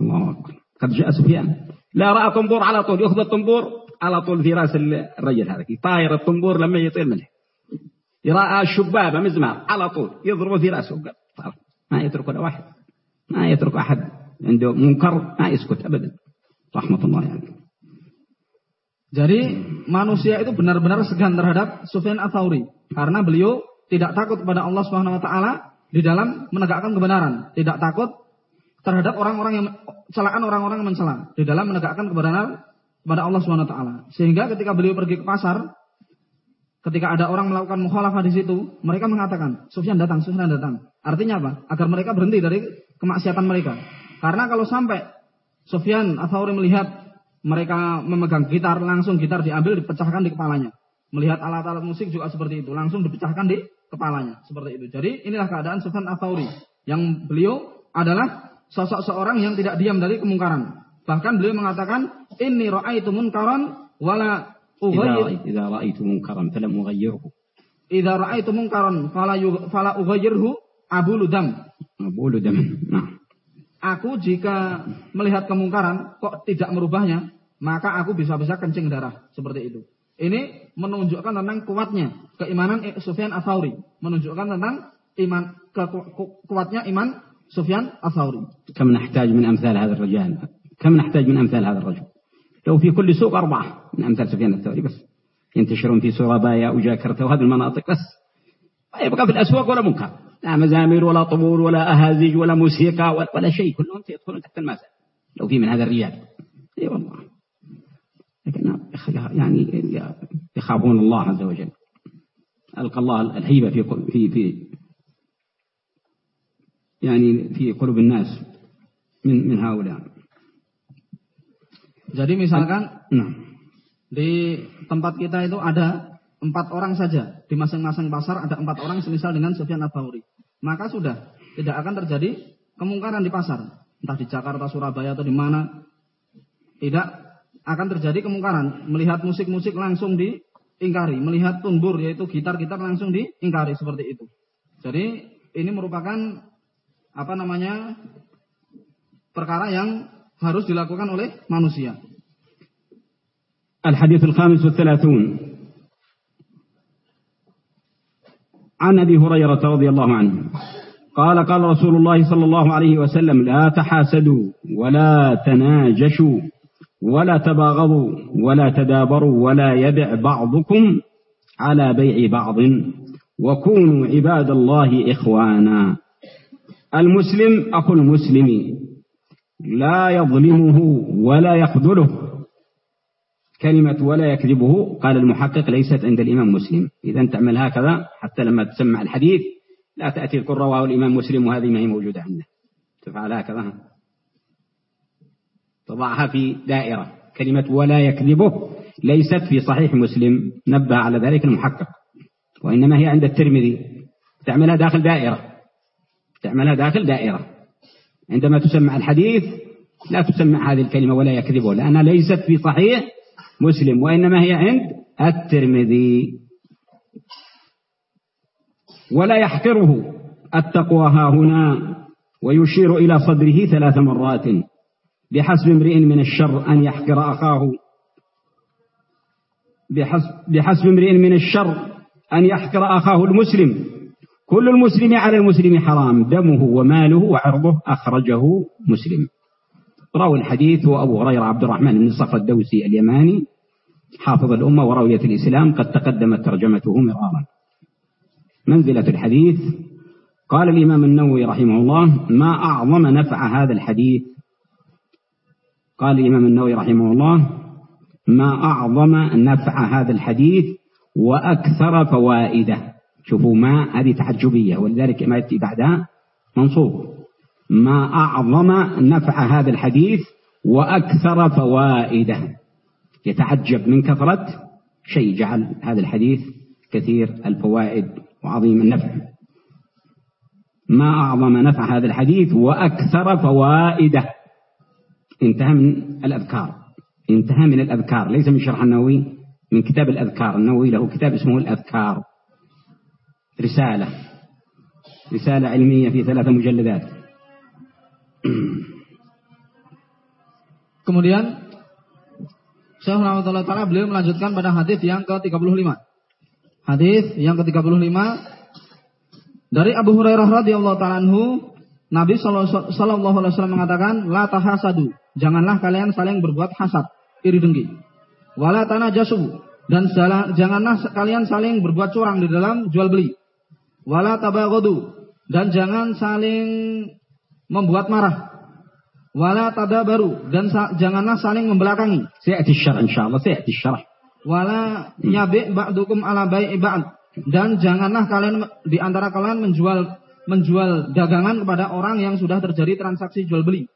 [SPEAKER 1] الله أكبر قد جاء سفيان لا رأى طنبور على طول يأخذ الطنبور على طول في رأس الرجل هذا طاير الطنبور لما يطير منه يراى الشبابة مزمار على طول يضربه في رأسه ما يترك ولا واحد ما يترك أحد عنده منكر ما يسكت أبدا رحمة الله يعني
[SPEAKER 2] Jadi manusia itu benar-benar segan terhadap Sufyan Atsauri karena beliau tidak takut kepada Allah Subhanahu wa taala di dalam menegakkan kebenaran, tidak takut terhadap orang-orang yang celaan orang-orang yang mencela di dalam menegakkan kebenaran kepada Allah Subhanahu taala. Sehingga ketika beliau pergi ke pasar, ketika ada orang melakukan mukhalafah di situ, mereka mengatakan, Sufyan datang, Sufyan datang. Artinya apa? Agar mereka berhenti dari kemaksiatan mereka. Karena kalau sampai Sufyan Atsauri melihat mereka memegang gitar, langsung gitar diambil dipecahkan di kepalanya. Melihat alat-alat musik juga seperti itu, langsung dipecahkan di kepalanya, seperti itu. Jadi inilah keadaan Sufyan Atsauri yang beliau adalah sosok seorang yang tidak diam dari kemungkaran. Bahkan beliau mengatakan, "Inni ra'aitu munkaran wala
[SPEAKER 1] ughayir." Idza ra'aitu munkaran falam ughayyirhu.
[SPEAKER 2] Idza ra'aitu munkaran fala fala ughayyirhu Abu Ludam.
[SPEAKER 1] Abu Ludam. Nah.
[SPEAKER 2] Aku jika melihat kemungkaran kok tidak merubahnya, maka aku bisa-bisa kencing darah seperti itu. Ini menunjukkan tentang kuatnya keimanan Sufyan Atsauri, menunjukkan tentang iman ke, kuatnya iman Sufyan Atsauri.
[SPEAKER 1] كم نحتاج من أمثال هذا الرجال؟ كم نحتاج من أمثال هذا الرجل؟ لو في كل سوق أربعة من أمثال سفيان الثوري بس. ينتشرون في سورابايا وجاكرتا وهذه المناطق بس. ما يبقى في الأسواق ولا منكر. لا مزامير ولا طبول ولا أهازيج ولا موسيقى ولا, ولا شيء. كلهم يدخلون تحت الماسة لو في من هذا الرجال. إي والله. لكن يعني يخافون الله عز وجل. ألقى الله الهيبة في في في يعني في قلوب الناس من من هؤلاء
[SPEAKER 2] Jadi misalkan nah. di tempat kita itu ada empat orang saja di masing-masing pasar ada empat orang semisal dengan Sufyan Atsauri maka sudah tidak akan terjadi kemungkaran di pasar entah di Jakarta Surabaya atau di mana tidak akan terjadi kemungkaran melihat musik-musik langsung diingkari melihat tunbur yaitu gitar-gitar langsung diingkari seperti itu jadi ini merupakan apa namanya perkara yang harus dilakukan oleh manusia.
[SPEAKER 1] Al-hadits al-khamis wa عن أبي هريرة رضي الله عنه. قال قال رسول الله صلى الله عليه وسلم لا تحاسدوا ولا تناجشوا ولا تباغضوا ولا تدابروا ولا يبع بعضكم على بيع بعض. وكونوا عباد الله إخوانا. المسلم أخو المسلم لا يظلمه ولا يخذله. كلمة ولا يكذبه قال المحقق ليست عند الإمام مسلم. إذا تعمل هكذا حتى لما تسمع الحديث لا تأتي تقول رواه الإمام مسلم وهذه ما هي موجودة عنده تفعل هكذا. تضعها في دائرة. كلمة ولا يكذبه ليست في صحيح مسلم. نبه على ذلك المحقق. وإنما هي عند الترمذي. تعملها داخل دائرة. تعملها داخل دائرة. عندما تسمع الحديث لا تسمع هذه الكلمة ولا يكذبه لأنها ليست في صحيح مسلم وإنما هي عند الترمذي. ولا يحقره التقوى ها هنا ويشير إلى صدره ثلاث مرات بحسب امرئ من الشر أن يحقر أخاه. بحسب, بحسب امرئ من الشر أن يحقر أخاه المسلم. كل المسلم على المسلم حرام دمه وماله وعرضه أخرجه مسلم. راوي الحديث هو أبو هريرة عبد الرحمن بن صخر الدوسي اليماني حافظ الأمة وراوية الإسلام قد تقدمت ترجمته مرارا. منزلة الحديث قال الإمام النووي رحمه الله ما أعظم نفع هذا الحديث؟ قال الإمام النووي رحمه الله ما أعظم نفع هذا الحديث وأكثر فوائده. شوفوا ما هذه تعجبية ولذلك ما يأتي بعدها منصوب. ما أعظم نفع هذا الحديث وأكثر فوائده. يتعجب من كثرة شيء جعل هذا الحديث كثير الفوائد وعظيم النفع. ما أعظم نفع هذا الحديث وأكثر فوائده. انتهى من الأذكار. انتهى من الأذكار. ليس من شرح النووي من كتاب الأذكار. النووي له كتاب اسمه الأذكار. رسالة رسالة علمية في ثلاثة مجلدات
[SPEAKER 2] Kemudian Syekh Rahmatullah Ta'ala beliau melanjutkan pada hadis yang ke-35. Hadis yang ke-35 dari Abu Hurairah radhiyallahu taala anhu, Nabi sallallahu alaihi wasallam mengatakan, "La tahasadu." Janganlah kalian saling berbuat hasad, iri dengki. Wala tanajasu dan janganlah kalian saling berbuat curang di dalam jual beli. Wala tabaghadu dan jangan saling membuat marah. Wala tadabaru dan sa janganlah saling membelakangi.
[SPEAKER 1] Sayati syarh insyaallah, sayati syarh.
[SPEAKER 2] Wala yabi' ba'dukum ala bai'i ba'd dan janganlah kalian di antara kalian menjual menjual dagangan kepada orang yang sudah terjadi transaksi jual beli.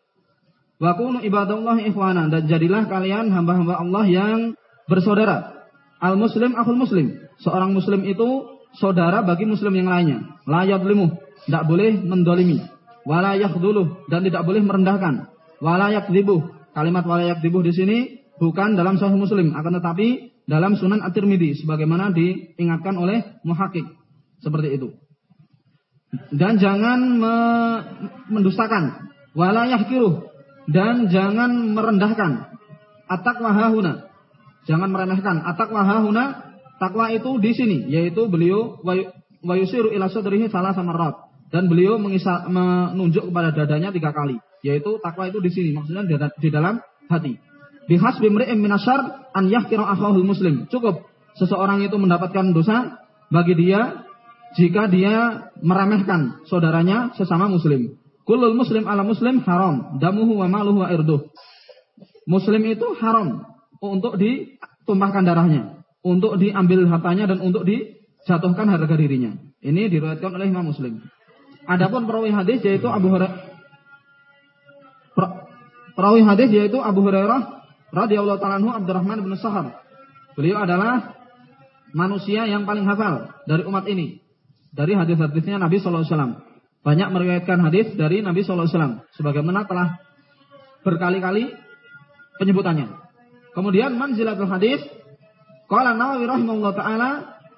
[SPEAKER 2] Wa kunu ibadallah ikhwana dan jadilah kalian hamba-hamba Allah yang bersaudara. Al muslim akhul muslim. Seorang muslim itu saudara bagi muslim yang lainnya. La yadlimu, tidak boleh mendolimi. Wala yakhduluh dan tidak boleh merendahkan. Wala yakdzibuh. Kalimat wala yakdzibuh di sini bukan dalam sahih Muslim akan tetapi dalam Sunan At-Tirmidzi sebagaimana diingatkan oleh muhakkik seperti itu. Dan jangan me mendustakan wala yahkiruh dan jangan merendahkan at-taqwa hahuna. Jangan meremehkan at-taqwa hahuna. Takwa itu di sini yaitu beliau wayusiru ila sadrihi salah samarat dan beliau mengisah, menunjuk kepada dadanya tiga kali yaitu takwa itu di sini maksudnya di dalam hati. Bihas bimri'im minasyar an yahkira akhahul muslim. Cukup seseorang itu mendapatkan dosa bagi dia jika dia meremehkan saudaranya sesama muslim. Kulul muslim ala muslim haram. Damuhu wa maluhu wa irduh. Muslim itu haram untuk ditumpahkan darahnya. Untuk diambil hartanya dan untuk dijatuhkan harga dirinya. Ini diriwayatkan oleh Imam Muslim. Adapun perawi hadis yaitu Abu Hurairah perawi hadis yaitu Abu Hurairah radhiyallahu taala anhu Abdurrahman bin Sahar. Beliau adalah manusia yang paling hafal dari umat ini. Dari hadis-hadisnya Nabi sallallahu alaihi wasallam. Banyak meriwayatkan hadis dari Nabi sallallahu alaihi wasallam sebagaimana telah berkali-kali penyebutannya. Kemudian manzilatul hadis qala Nawawi rahimahullah taala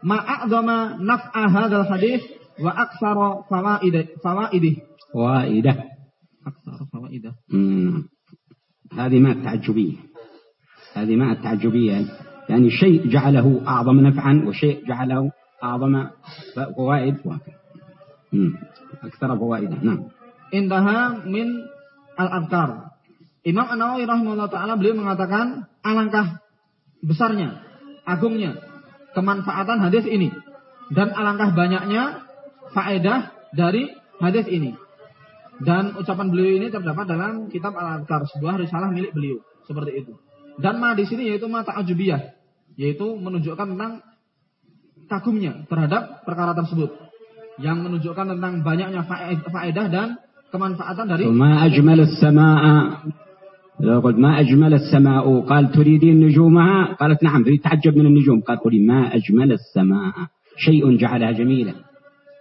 [SPEAKER 2] ma'adzama naf'a hadzal hadis wa aksara fawaid fawaidih.
[SPEAKER 1] Fawaidah.
[SPEAKER 2] Aksara fawaidah.
[SPEAKER 1] Hmm. هذه ما التعجبية هذه ما التعجبية يعني شيء جعله أعظم نفعا وشيء جعله أعظم فوائد أكثر فوائدا نعم
[SPEAKER 2] Intaha min al-adkar. Imam An-Nawawi rahimahullah taala beliau mengatakan alangkah besarnya, agungnya kemanfaatan hadis ini dan alangkah banyaknya faedah dari hadis ini. Dan ucapan beliau ini terdapat dalam kitab Al-Adkar, sebuah risalah milik beliau, seperti itu. Dan ma di sini yaitu mata ajubiyah, yaitu menunjukkan tentang kagumnya terhadap perkara tersebut yang menunjukkan tentang banyaknya faedah dan kemanfaatan dari
[SPEAKER 1] ma samaa قلت ما أجمل السماء. قال تريدين نجومها قالت نعم تريد تعجب من النجوم. قال قولي ما أجمل السماء. شيء جعلها جميلة.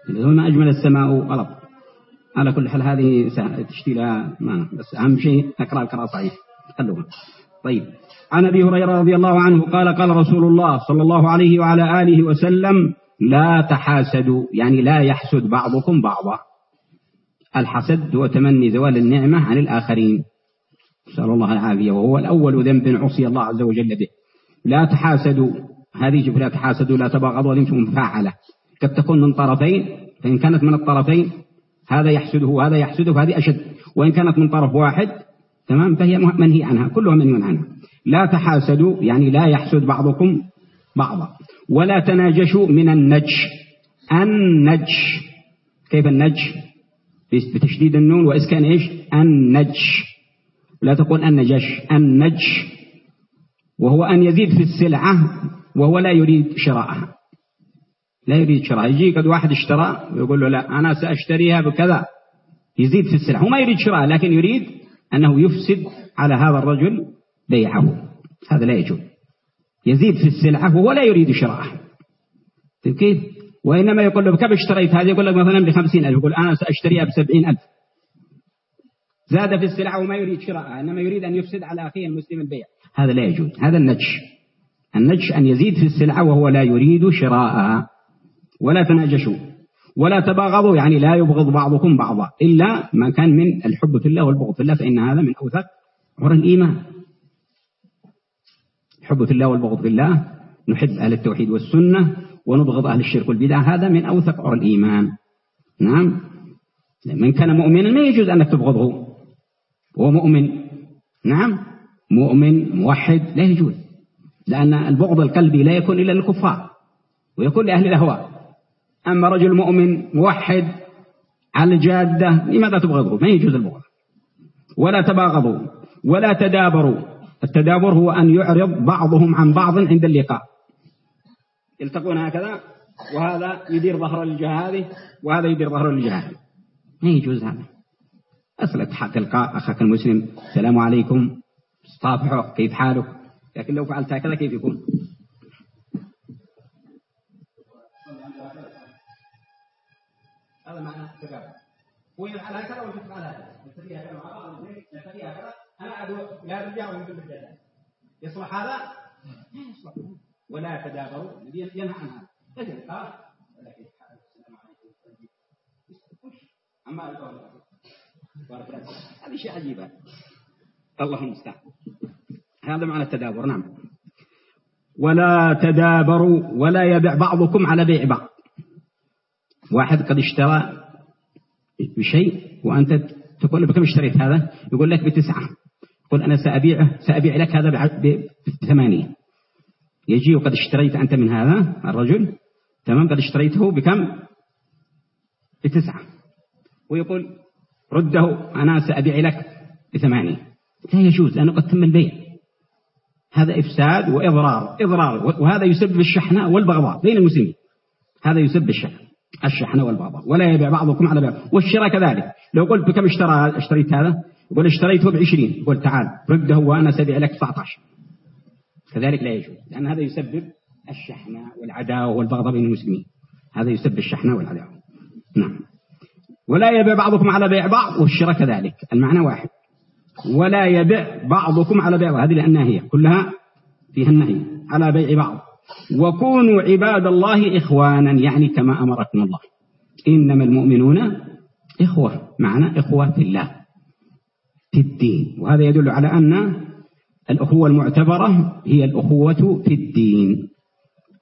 [SPEAKER 1] ما أجمل السماء غلط. على كل حال هذه تشتي لها ما بس أهم شيء نقرأ القراءة صحيح. خلوها. طيب. عن أبي هريرة رضي الله عنه قال قال رسول الله صلى الله عليه وعلى آله وسلم لا تحاسدوا. يعني لا يحسد بعضكم بعضا. الحسد هو تمني زوال النعمة عن الآخرين. نسأل الله العافية. وهو الأول ذنب عصي الله عز وجل به. لا تحاسدوا. هذه شوف لا تحاسدوا لا تباغضوا هذه مفاعلة. قد تكون من طرفين فإن كانت من الطرفين هذا يحسده وهذا يحسده فهذه أشد. وإن كانت من طرف واحد تمام فهي منهي عنها كلها منهي عنها. لا تحاسدوا يعني لا يحسد بعضكم بعضا. ولا تناجشوا من النجش. النجش. كيف النج بتشديد النون وإسكان إيش؟ النج لا تقول النجش النج وهو أن يزيد في السلعة وهو لا يريد شراءها. لا يريد شراءها. يجي قد واحد اشترى ويقول له لا أنا سأشتريها بكذا. يزيد في السلعة. هو ما يريد شراءها لكن يريد أنه يفسد على هذا الرجل بيعه. هذا لا يجوز. يزيد في السلعة وهو لا يريد شراءها. طيب كيف؟ وإنما يقول له بكم اشتريت هذه؟ يقول لك مثلا بخمسين ألف. يقول أنا سأشتريها بسبعين ألف. زاد في السلعة وما يريد شراءها إنما يريد أن يفسد على أخيه المسلم البيع. هذا لا يجوز هذا النجش النجش أن يزيد في السلعة وهو لا يريد شراءها. ولا تناجشوا ولا تباغضوا يعني لا يبغض بعضكم بعضا. إلا ما كان من الحب في الله والبغض في الله فإن هذا من أوثق عرى الإيمان. الحب في الله والبغض في الله نحب أهل التوحيد والسنة ونبغض أهل الشرك والبدع هذا من أوثق عرى الإيمان. نعم. من كان مؤمنا ما يجوز أنك تبغضه. هو مؤمن نعم مؤمن موحد لا يجوز لأن البغض القلبي لا يكون إلا للكفار ويكون لأهل الأهواء. أما رجل مؤمن موحد على الجادة لماذا تبغضه؟ ما يجوز البغض. ولا تباغضوا ولا تدابروا. التدابر هو أن يعرض بعضهم عن بعض عند اللقاء. يلتقون هكذا وهذا يدير ظهر الجهة هذه وهذا يدير ظهر الجهة هذه ما يجوز هذا. أصل تلقى أخاك المسلم. السلام عليكم. صافحه. كيف حالك؟ لكن لو فعلت هكذا كيف يكون؟ هذا معنى التقابل هو يفعل هكذا وانت تفعل هكذا؟ نلتقي هكذا مع هكذا. أنا ادعو لا رجال وأنتم بالرجال يصلح هذا؟ لا يصلح ولا يتدابروا. ينهى عن هذا. أجل قال السلام عليكم. أما هذه شيء عجيب الله المستعان. هذا معنى التدابر نعم. ولا تدابروا ولا يبع بعضكم على بيع بعض. واحد قد اشترى بشيء وأنت تقول بكم اشتريت هذا؟ يقول لك بتسعة. يقول أنا سأبيعه سأبيع لك هذا بثمانية. يجي وقد اشتريت أنت من هذا الرجل تمام قد اشتريته بكم؟ بتسعة. ويقول رده أنا سأبيع لك بثمانية. لا يجوز لأنه قد تم البيع. هذا إفساد وإضرار إضرار. وهذا يسبب الشحناء والبغضاء بين المسلمين. هذا يسبب الشحن الشحن والبغضاء. ولا يبيع بعضكم على بعض. والشراء كذلك. لو قلت بكم اشترى اشتريت هذا؟ يقول اشتريته بعشرين. يقول تعال رده وأنا سبيع لك 19 كذلك لا يجوز لأن هذا يسبب الشحناء والعداوة والبغضاء بين المسلمين. هذا يسبب الشحناء والعداوة. نعم. ولا يبيع بعضكم على بيع بعض والشراء كذلك. المعنى واحد. ولا يبيع بعضكم على بيع هذه لأنها هي. كلها فيها النهي. على بيع بعض. وكونوا عباد الله إخوانا يعني كما أمركم الله. إنما المؤمنون إخوة. معنى إخوة في الله. في الدين. وهذا يدل على أن الأخوة المعتبرة هي الأخوة في الدين.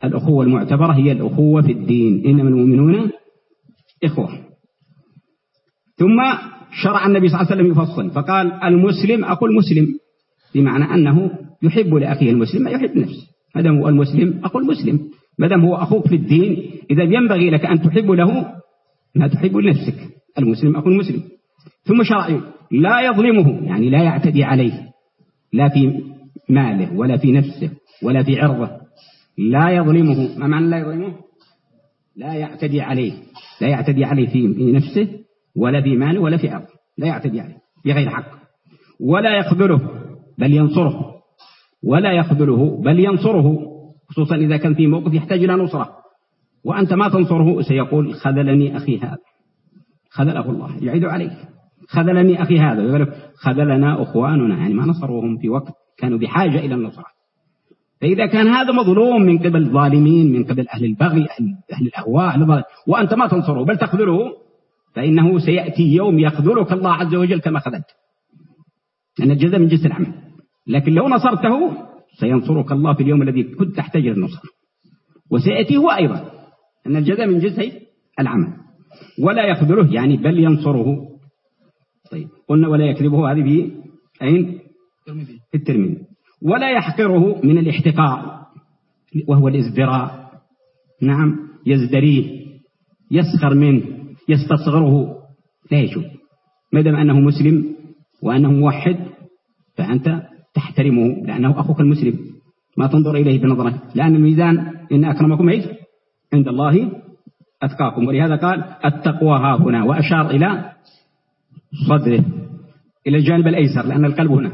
[SPEAKER 1] الأخوة المعتبرة هي الأخوة في الدين. إنما المؤمنون إخوة. ثم شرع النبي صلى الله عليه وسلم يفصل. فقال المسلم أخو المسلم بمعنى أنه يحب لأخيه المسلم ما يحب نفسه. ما دام هو المسلم أخو المسلم ما دام هو أخوك في الدين إذا ينبغي لك أن تحب له ما تحب لنفسك. المسلم أخو المسلم ثم شرع لا يظلمه يعني لا يعتدي عليه لا في ماله ولا في نفسه ولا في عرضه. لا يظلمه ما معنى لا يظلمه؟ لا يعتدي عليه لا يعتدي عليه في نفسه ولا في ماله ولا في عرضه لا يعتدي عليه بغير حق. ولا يخذله بل ينصره. ولا يخذله بل ينصره. خصوصا إذا كان في موقف يحتاج إلى نصرة. وأنت ما تنصره سيقول خذلني أخي هذا. خذله الله يعيد عليك. خذلني أخي هذا. يقول خذلنا أخواننا. يعني ما نصروهم في وقت كانوا بحاجة إلى النصرة. فإذا كان هذا مظلوم من قبل الظالمين من قبل أهل البغي أهل, أهل الأهواء وأنت ما تنصره بل تخذله. فإنه سيأتي يوم يخذلك الله عز وجل كما خذلت. لأن الجزاء من جنس العمل. لكن لو نصرته سينصرك الله في اليوم الذي كنت تحتاج للنصر وسيأتي هو أيضا أن الجزاء من جنس العمل. ولا يخذله يعني بل ينصره. طيب. قلنا ولا يكذبه هذه في أين؟ في الترمذي. ولا يحقره من الاحتقار وهو الازدراء نعم. يزدريه يسخر منه. يستصغره. لا يجوز. ما دام أنه مسلم وأنه موحد فأنت تحترمه لأنه أخوك المسلم. ما تنظر إليه بنظرة. لأن الميزان إن أكرمكم إيش عند الله أتقاكم. ولهذا قال التقوى ها هنا وأشار إلى صدره إلى الجانب الأيسر لأن القلب هنا.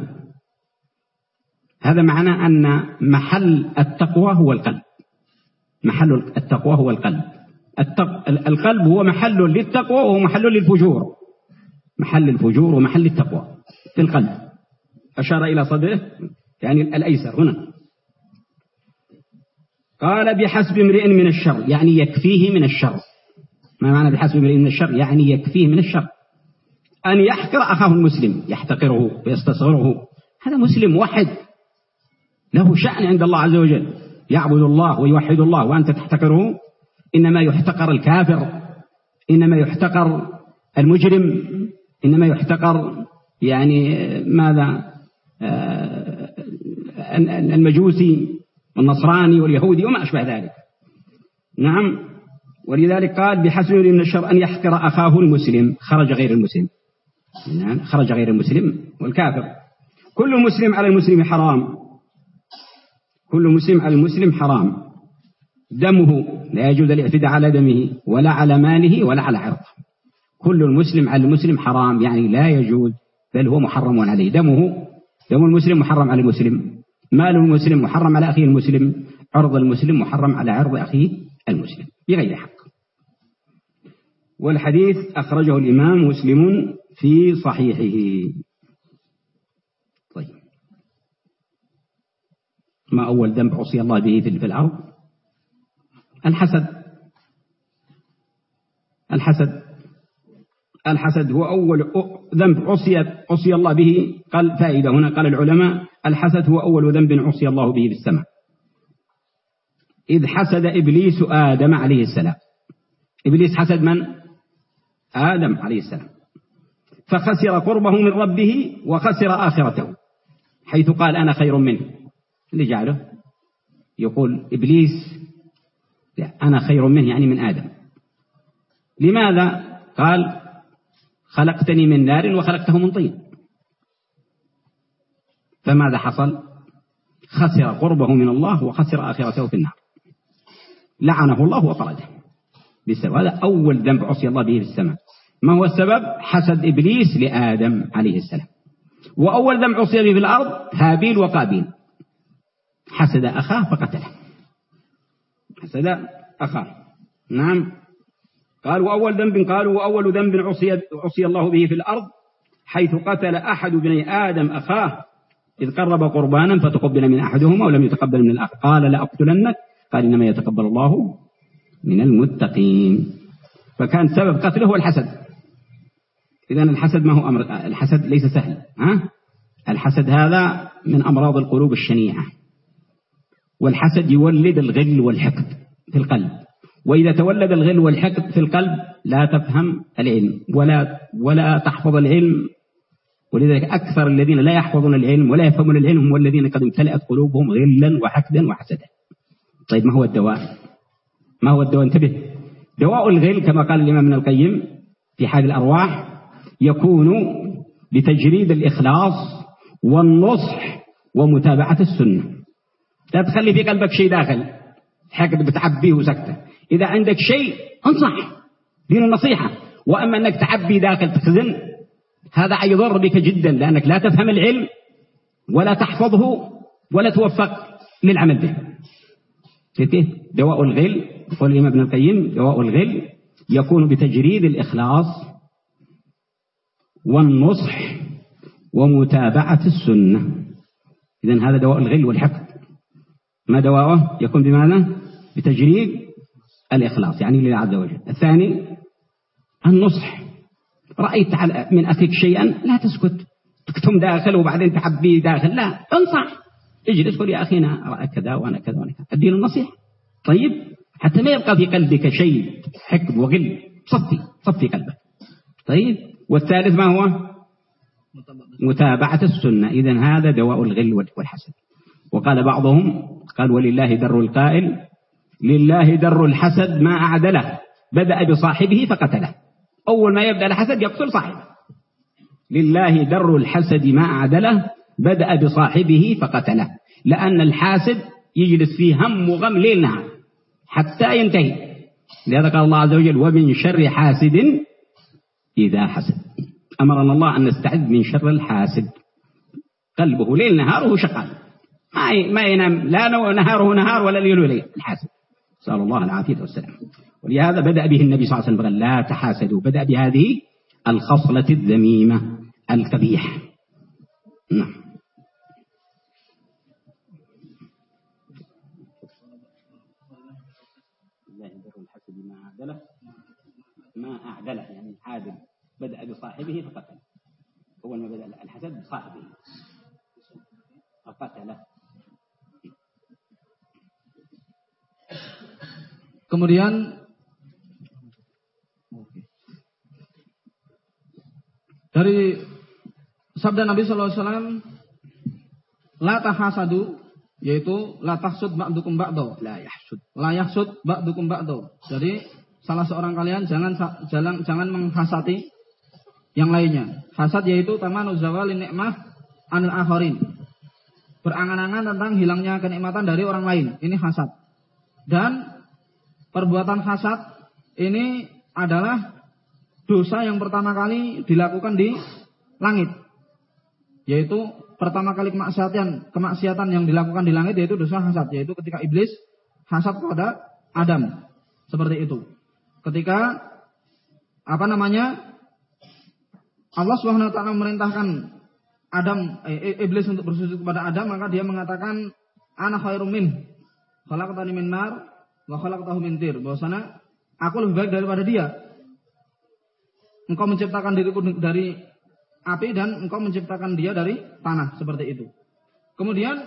[SPEAKER 1] هذا معنى أن محل التقوى هو القلب. محل التقوى هو القلب. القلب هو محل للتقوى وهو محل للفجور. محل الفجور ومحل التقوى في القلب. أشار إلى صدره يعني الأيسر هنا. قال بحسب امرئ من الشر يعني يكفيه من الشر. ما معنى بحسب امرئ من الشر؟ يعني يكفيه من الشر. أن يحقر أخاه المسلم يحتقره ويستصغره هذا مسلم واحد. له شأن عند الله عز وجل. يعبد الله ويوحد الله وأنت تحتقره. إنما يحتقر الكافر إنما يحتقر المجرم إنما يحتقر يعني ماذا؟ آه، المجوسي والنصراني واليهودي وما أشبه ذلك. نعم. ولذلك قال بحسب من الشر أن يحقر أخاه المسلم. خرج غير المسلم. نعم. خرج غير المسلم والكافر. كل مسلم على المسلم حرام. كل مسلم على المسلم حرام. دمه لا يجوز الاعتداء على دمه ولا على ماله ولا على عرضه. كل المسلم على المسلم حرام يعني لا يجوز بل هو محرم عليه. دمه دم المسلم محرم على المسلم مال المسلم محرم على أخيه المسلم عرض المسلم محرم على عرض أخيه المسلم بغير حق. والحديث أخرجه الإمام مسلم في صحيحه. طيب. ما أول ذنب عصي الله به في الأرض؟ الحسد. الحسد. الحسد هو أول ذنب عصي عصي الله به. قال فائدة هنا قال العلماء الحسد هو أول ذنب عصي الله به في السماء. إذ حسد إبليس آدم عليه السلام. إبليس حسد من؟ آدم عليه السلام. فخسر قربه من ربه وخسر آخرته حيث قال أنا خير منه. اللي جعله؟ يقول إبليس أنا خير منه يعني من آدم. لماذا؟ قال خلقتني من نار وخلقته من طين. فماذا حصل؟ خسر قربه من الله وخسر آخرته في النار. لعنه الله وطرده بسبب هذا أول ذنب عصي الله به في السماء. ما هو السبب؟ حسد إبليس لآدم عليه السلام. وأول ذنب عصي به في الأرض هابيل وقابيل. حسد أخاه فقتله. حسد أخاه نعم. قال وأول ذنب قالوا وأول ذنب عصي, عصي الله به في الأرض حيث قتل أحد بني آدم أخاه إذ قرب قربانا فتقبل من أحدهما ولم يتقبل من الآخر. قال لأقتلنك قال إنما يتقبل الله من المتقين. فكان سبب قتله هو الحسد. إذا الحسد ما هو أمر الحسد ليس سهل ها؟ الحسد هذا من أمراض القلوب الشنيعة. والحسد يولد الغل والحقد في القلب. وإذا تولد الغل والحقد في القلب لا تفهم العلم ولا ولا تحفظ العلم. ولذلك أكثر الذين لا يحفظون العلم ولا يفهمون العلم هم الذين قد امتلأت قلوبهم غلا وحقدا وحسدا. طيب ما هو الدواء؟ ما هو الدواء؟ انتبه. دواء الغل كما قال الإمام ابن القيم في حال الأرواح يكون بتجريد الإخلاص والنصح ومتابعة السنة. لا تخلي في قلبك شيء داخل. حقد بتعبيه وسكته. إذا عندك شيء انصح. دين النصيحة. وأما أنك تعبي داخل تخزن هذا يضر بك جدا لأنك لا تفهم العلم ولا تحفظه ولا توفق للعمل به. كيف دواء الغل يقول الإمام ابن القيم دواء الغل يكون بتجريد الإخلاص والنصح ومتابعة السنة. إذا هذا دواء الغل والحقد. ما دواءه يكون بماذا؟ بتجريد الإخلاص يعني لله عز وجل. الثاني النصح. رأيت من أخيك شيئا لا تسكت. تكتم داخل وبعدين تحبيه داخل. لا انصح. اجلس قل يا أخي أنا رأى كذا وأنا كذا وأنا كذا. الدين النصيحة. طيب حتى ما يبقى في قلبك شيء حقد وغل صفي صفي قلبك. طيب والثالث ما هو؟ متابعة. السنة. إذا هذا دواء الغل والحسد. وقال بعضهم قال ولله در القائل لله در الحسد ما أعدله بدأ بصاحبه فقتله. أول ما يبدأ الحسد يقتل صاحبه. لله در الحسد ما أعدله بدأ بصاحبه فقتله. لأن الحاسد يجلس فيه هم وغم ليل نهار حتى ينتهي. لذا قال الله عز وجل ومن شر حاسد إذا حسد. أمرنا الله أن نستعذ من شر الحاسد. قلبه ليل نهاره شغال ما ما ينام لا نهاره نهار ولا ليله ليل الحاسد نسأل الله العافية والسلام. ولهذا بدأ به النبي صلى الله عليه وسلم لا تحاسدوا. بدأ بهذه الخصلة الذميمة القبيحة نعم. ما أعدله. ما أعدله يعني عادل بدأ بصاحبه فقتله. أول ما بدأ الحسد بصاحبه. فقتله.
[SPEAKER 2] Kemudian dari sabda Nabi Wasallam, la tahasadu, yaitu la tahsud ba'dukum ba'do.
[SPEAKER 1] La yahsud.
[SPEAKER 2] La yahsud ba'dukum ba'do. Jadi salah seorang kalian jangan jangan jangan menghasati yang lainnya. Hasad yaitu tamanu zawali nikmah anil akharin. Berangan-angan tentang hilangnya kenikmatan dari orang lain. Ini hasad. Dan perbuatan hasad ini adalah dosa yang pertama kali dilakukan di langit. Yaitu pertama kali kemaksiatan, kemaksiatan yang dilakukan di langit yaitu dosa hasad, yaitu ketika iblis hasad kepada Adam. Seperti itu. Ketika apa namanya? Allah taala memerintahkan Adam eh, iblis untuk bersujud kepada Adam, maka dia mengatakan ana khairum min. Khalaqtani min nar wa khalaqtahu min tir. Bahwasanya aku lebih baik daripada dia. Engkau menciptakan diriku dari api dan engkau menciptakan dia dari tanah seperti itu. Kemudian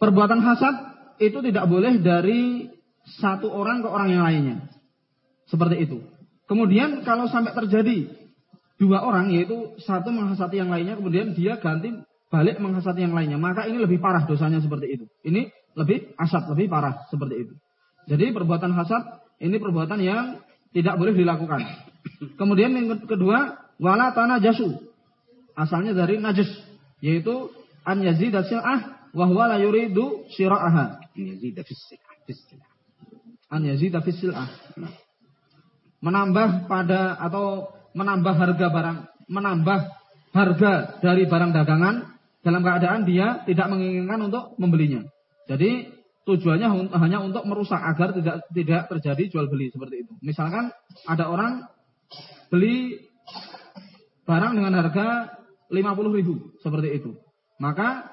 [SPEAKER 2] perbuatan hasad itu tidak boleh dari satu orang ke orang yang lainnya. Seperti itu. Kemudian kalau sampai terjadi dua orang yaitu satu menghasati yang lainnya kemudian dia ganti balik menghasati yang lainnya, maka ini lebih parah dosanya seperti itu. Ini lebih asat, lebih parah seperti itu. Jadi perbuatan hasad ini perbuatan yang tidak boleh dilakukan. Kemudian yang kedua, wala tanah jasu. Asalnya dari najis, yaitu an yazid sil'ah wa huwa la yuridu syira'aha. An yazid An yazid sil'ah. Menambah pada atau menambah harga barang, menambah harga dari barang dagangan dalam keadaan dia tidak menginginkan untuk membelinya. Jadi tujuannya hanya untuk merusak agar tidak tidak terjadi jual beli seperti itu. Misalkan ada orang beli barang dengan harga 50 ribu seperti itu. Maka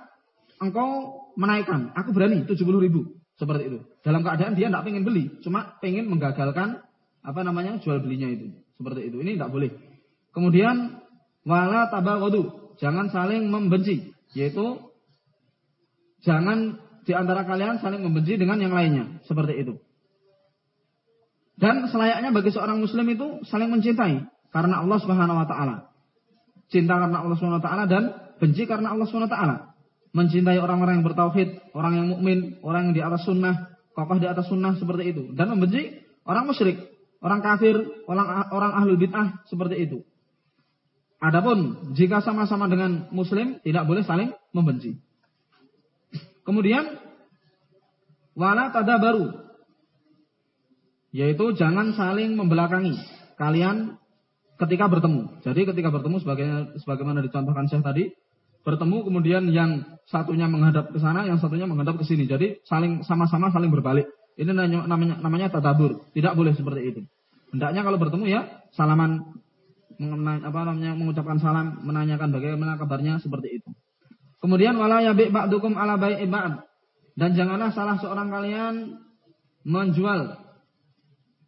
[SPEAKER 2] engkau menaikkan, aku berani 70 ribu seperti itu. Dalam keadaan dia tidak pengen beli, cuma pengen menggagalkan apa namanya jual belinya itu. Seperti itu. Ini tidak boleh. Kemudian wala tabaghadu, jangan saling membenci. Yaitu jangan di antara kalian saling membenci dengan yang lainnya, seperti itu. Dan selayaknya bagi seorang muslim itu saling mencintai karena Allah Subhanahu wa taala. Cinta karena Allah Subhanahu wa taala dan benci karena Allah Subhanahu wa taala. Mencintai orang-orang yang bertauhid, orang yang mukmin, orang yang di atas sunnah, kokoh di atas sunnah seperti itu. Dan membenci orang musyrik, orang kafir, orang orang ahlul bid'ah seperti itu. Adapun jika sama-sama dengan muslim tidak boleh saling membenci. Kemudian wala baru yaitu jangan saling membelakangi kalian ketika bertemu. Jadi ketika bertemu sebagaimana dicontohkan saya tadi, bertemu kemudian yang satunya menghadap ke sana, yang satunya menghadap ke sini. Jadi saling sama-sama saling berbalik. Ini namanya namanya tadabur. Tidak boleh seperti itu. Hendaknya kalau bertemu ya salaman apa namanya mengucapkan salam, menanyakan bagaimana kabarnya seperti itu. Kemudian wala yabi ba'dukum ala bai'i ba'd. Dan janganlah salah seorang kalian menjual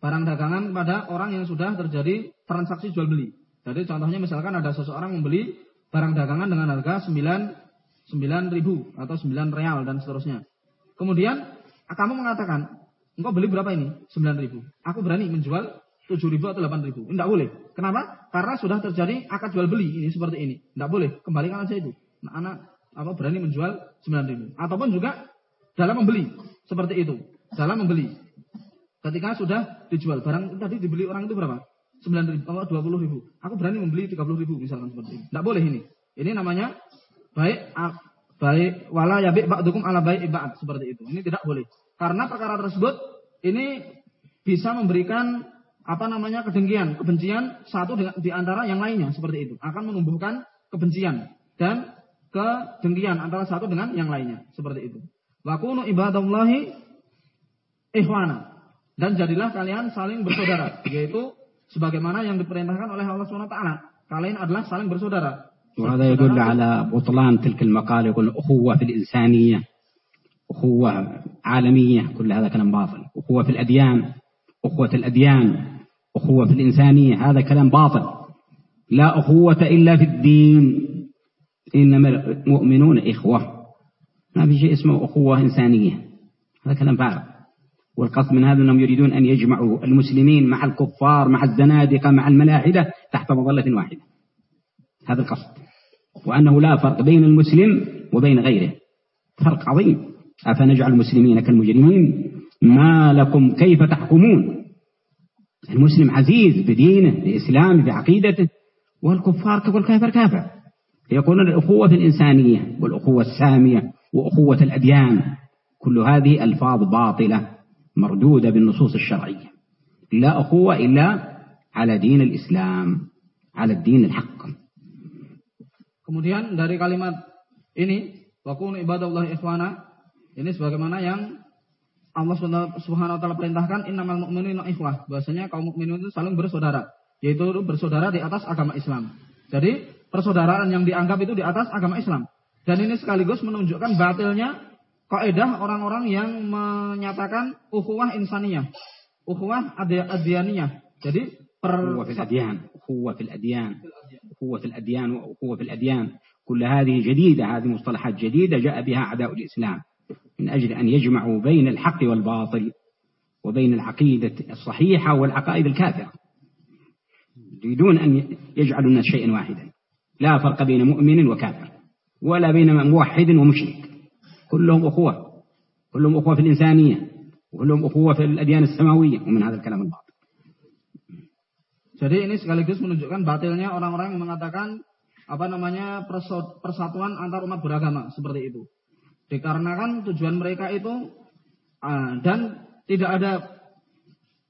[SPEAKER 2] barang dagangan pada orang yang sudah terjadi transaksi jual beli. Jadi contohnya misalkan ada seseorang membeli barang dagangan dengan harga 9 9 ribu atau 9 real dan seterusnya. Kemudian kamu mengatakan, engkau beli berapa ini? 9 ribu. Aku berani menjual tujuh ribu atau delapan ribu. Tidak boleh. Kenapa? Karena sudah terjadi akad jual beli ini seperti ini. Tidak boleh. Kembalikan aja itu. Nah, anak apa berani menjual sembilan ribu. Ataupun juga dalam membeli seperti itu. Dalam membeli. Ketika sudah dijual barang tadi dibeli orang itu berapa? 9 ribu, oh, 20 ribu. Aku berani membeli 30 ribu misalkan seperti ini. Tidak boleh ini. Ini namanya baik baik wala yabi ba'dukum ala baik ibad seperti itu. Ini tidak boleh. Karena perkara tersebut ini bisa memberikan apa namanya kedengkian, kebencian satu dengan, di antara yang lainnya seperti itu. Akan menumbuhkan kebencian dan kedengkian antara satu dengan yang lainnya seperti itu. Wakunu ibadallahi ikhwana. Dan jadilah kalian saling bersaudara, yaitu sebagaimana yang diperintahkan oleh Allah SWT. Kalian adalah saling bersaudara.
[SPEAKER 1] وهذا يدل على بطلان تلك المقالة يقول أخوة في الإنسانية أخوة عالمية كل هذا كلام باطل أخوة في الأديان أخوة الأديان أخوة في الإنسانية هذا كلام باطل. لا أخوة إلا في الدين. إنما المؤمنون إخوة. ما في شيء اسمه أخوة إنسانية. هذا كلام فارغ. والقصد من هذا أنهم يريدون أن يجمعوا المسلمين مع الكفار مع الزنادقة مع الملاحدة تحت مظلة واحدة. هذا القصد. وأنه لا فرق بين المسلم وبين غيره. فرق عظيم. أفنجعل المسلمين كالمجرمين؟ ما لكم كيف تحكمون؟ المسلم عزيز بدينه بإسلامه بعقيدته والكفار والكافر كافر يقولون الأخوة الإنسانية والأخوة السامية وأخوة الأديان. كل هذه ألفاظ باطلة مردودة بالنصوص الشرعية. لا أخوة إلا على دين الإسلام على الدين الحق.
[SPEAKER 2] Kemudian dari kalimat ini, wakun ibadallah ikhwana, ini sebagaimana yang Allah Subhanahu wa taala perintahkan innamal mu'minuna ikhwah. Bahasanya kaum mukminin itu saling bersaudara, yaitu bersaudara di atas agama Islam. Jadi, persaudaraan yang dianggap itu di atas agama Islam. Dan ini sekaligus menunjukkan batilnya kaidah orang-orang yang menyatakan ukhuwah insaniyah, ukhuwah adyaniyah. Jadi
[SPEAKER 1] per أخوة في الأديان أخوة في الأديان وأخوة في الأديان كل هذه جديدة هذه مصطلحات جديدة جاء بها أعداء الإسلام من أجل أن يجمعوا بين الحق والباطل وبين العقيدة الصحيحة والعقائد الكافرة. يريدون أن يجعلوا الناس شيئا واحدا. لا فرق بين مؤمن وكافر ولا بين موحد ومشرك. كلهم أخوة كلهم أخوة في الإنسانية وكلهم أخوة في الأديان السماوية ومن هذا الكلام الباطل.
[SPEAKER 2] Jadi ini sekaligus menunjukkan batilnya orang-orang yang mengatakan apa namanya persatuan antar umat beragama seperti itu. Dikarenakan tujuan mereka itu uh, dan tidak ada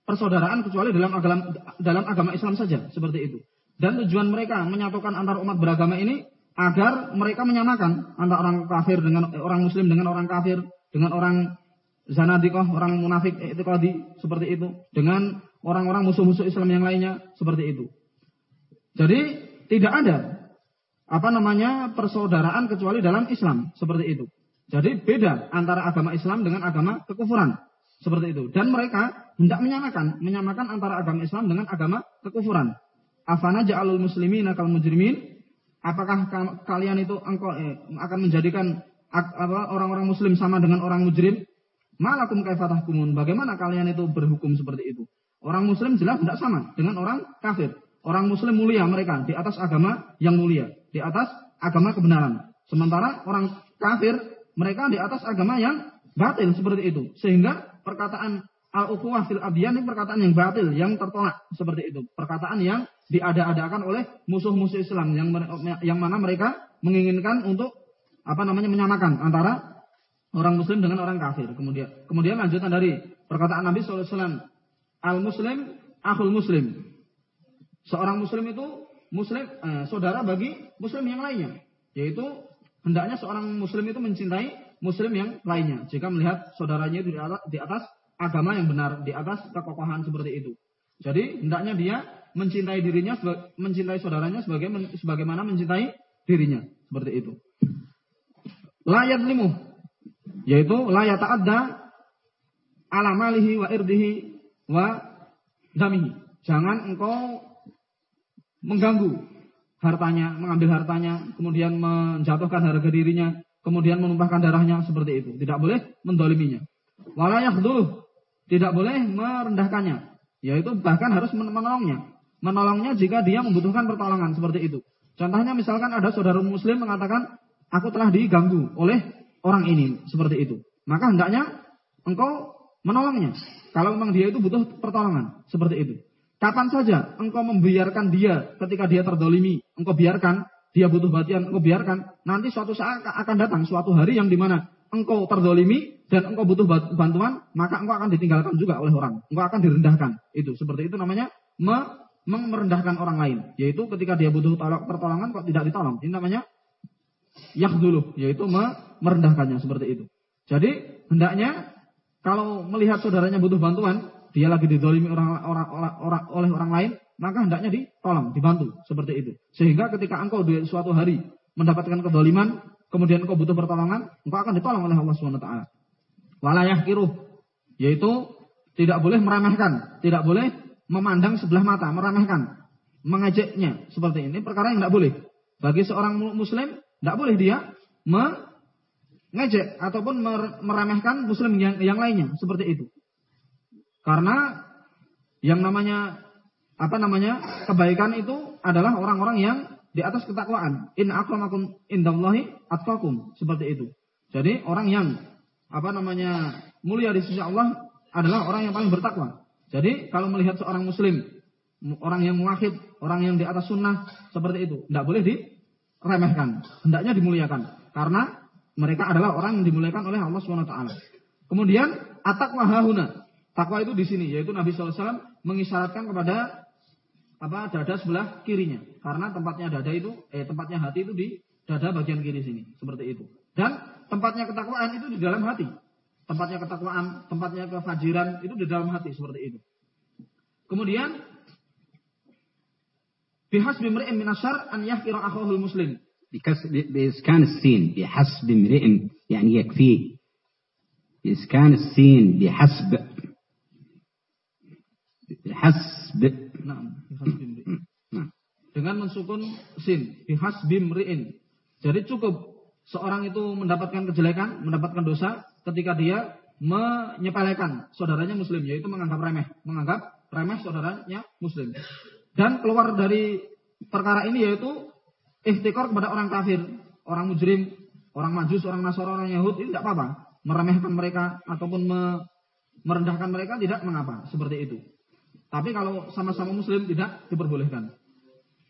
[SPEAKER 2] persaudaraan kecuali dalam agama dalam agama Islam saja seperti itu. Dan tujuan mereka menyatukan antar umat beragama ini agar mereka menyamakan antara orang kafir dengan orang muslim dengan orang kafir, dengan orang zanadikoh, orang munafik itu seperti itu, dengan orang-orang musuh-musuh Islam yang lainnya seperti itu. Jadi tidak ada apa namanya persaudaraan kecuali dalam Islam seperti itu. Jadi beda antara agama Islam dengan agama kekufuran seperti itu. Dan mereka hendak menyamakan, menyamakan antara agama Islam dengan agama kekufuran. Afana ja'alul muslimin akal mujrimin? Apakah kalian itu engkau eh, akan menjadikan orang-orang muslim sama dengan orang mujrim? Malakum kaifatahkumun? Bagaimana kalian itu berhukum seperti itu? Orang muslim jelas tidak sama dengan orang kafir. Orang muslim mulia mereka di atas agama yang mulia, di atas agama kebenaran. Sementara orang kafir mereka di atas agama yang batil seperti itu. Sehingga perkataan al-ukhuwah fil abyan ini perkataan yang batil, yang tertolak seperti itu. Perkataan yang diada-adakan oleh musuh-musuh Islam yang yang mana mereka menginginkan untuk apa namanya menyamakan antara orang muslim dengan orang kafir. Kemudian kemudian lanjutan dari perkataan Nabi sallallahu alaihi Al-Muslim, akhul Muslim. Seorang Muslim itu Muslim, eh, saudara bagi Muslim yang lainnya. Yaitu hendaknya seorang Muslim itu mencintai Muslim yang lainnya. Jika melihat saudaranya itu di atas, agama yang benar, di atas kekokohan seperti itu. Jadi hendaknya dia mencintai dirinya, mencintai saudaranya sebagai, sebagaimana mencintai dirinya. Seperti itu. Layat limu. Yaitu layat ta'adda ala malihi wa irdihi wa damihi. Jangan engkau mengganggu hartanya, mengambil hartanya, kemudian menjatuhkan harga dirinya, kemudian menumpahkan darahnya seperti itu. Tidak boleh mendoliminya. Walayah dulu tidak boleh merendahkannya, yaitu bahkan harus menolongnya. Menolongnya jika dia membutuhkan pertolongan seperti itu. Contohnya misalkan ada saudara muslim mengatakan, aku telah diganggu oleh orang ini seperti itu. Maka hendaknya engkau menolongnya. Kalau memang dia itu butuh pertolongan, seperti itu. Kapan saja engkau membiarkan dia ketika dia terdolimi, engkau biarkan, dia butuh batian, engkau biarkan, nanti suatu saat akan datang suatu hari yang di mana engkau terdolimi dan engkau butuh bantuan, maka engkau akan ditinggalkan juga oleh orang. Engkau akan direndahkan. Itu seperti itu namanya me merendahkan orang lain. Yaitu ketika dia butuh pertolongan kok tidak ditolong. Ini namanya dulu, yaitu merendahkannya seperti itu. Jadi hendaknya kalau melihat saudaranya butuh bantuan, dia lagi didolimi orang, orang, orang, oleh orang lain, maka hendaknya ditolong, dibantu seperti itu. Sehingga ketika engkau di suatu hari mendapatkan kedoliman, kemudian engkau butuh pertolongan, engkau akan ditolong oleh Allah taala. Walayah kiruh, yaitu tidak boleh meremehkan, tidak boleh memandang sebelah mata, meremehkan, mengejeknya seperti ini perkara yang tidak boleh. Bagi seorang muslim, tidak boleh dia mengejek ataupun meremehkan muslim yang, yang lainnya seperti itu. Karena yang namanya apa namanya kebaikan itu adalah orang-orang yang di atas ketakwaan. In akramakum indallahi atqakum seperti itu. Jadi orang yang apa namanya mulia di sisi Allah adalah orang yang paling bertakwa. Jadi kalau melihat seorang muslim, orang yang muwahhid, orang yang di atas sunnah seperti itu, tidak boleh diremehkan, hendaknya dimuliakan karena mereka adalah orang yang dimuliakan oleh Allah Swt. Kemudian atakwa hahuna, Takwa itu di sini, yaitu Nabi SAW mengisyaratkan kepada apa dada sebelah kirinya, karena tempatnya dada itu, eh tempatnya hati itu di dada bagian kiri sini, seperti itu. Dan tempatnya ketakwaan itu di dalam hati. Tempatnya ketakwaan, tempatnya kefajiran itu di dalam hati seperti itu. Kemudian bihasbi mri'in min asyar an yahkira akhahul muslim.
[SPEAKER 1] بإسكان السين بحسب امرئ يعني يكفيه بإسكان السين بحسب Hasb.
[SPEAKER 2] Dengan mensukun sin. Bihasbim ri'in. Jadi cukup seorang itu mendapatkan kejelekan, mendapatkan dosa ketika dia menyepelekan saudaranya muslim. Yaitu menganggap remeh. Menganggap remeh saudaranya muslim. Dan keluar dari perkara ini yaitu ikhtikar kepada orang kafir. Orang mujrim, orang majus, orang nasara, orang yahud. Ini tidak apa-apa. Meremehkan mereka ataupun merendahkan mereka tidak mengapa. Seperti itu. Tapi kalau sama-sama muslim tidak diperbolehkan.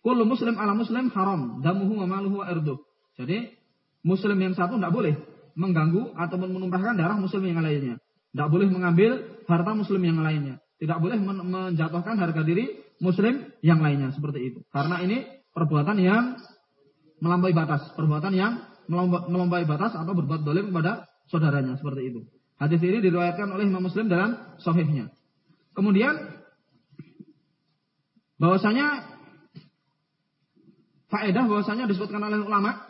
[SPEAKER 2] Kullu muslim ala muslim haram, damuhu wa maluhu wa irduh. Jadi muslim yang satu tidak boleh mengganggu ataupun menumpahkan darah muslim yang lainnya. Tidak boleh mengambil harta muslim yang lainnya. Tidak boleh menjatuhkan harga diri muslim yang lainnya seperti itu. Karena ini perbuatan yang melampaui batas, perbuatan yang melampaui batas atau berbuat dolim kepada saudaranya seperti itu. Hadis ini diriwayatkan oleh Imam Muslim dalam sahihnya. Kemudian bahwasanya faedah bahwasanya disebutkan oleh ulama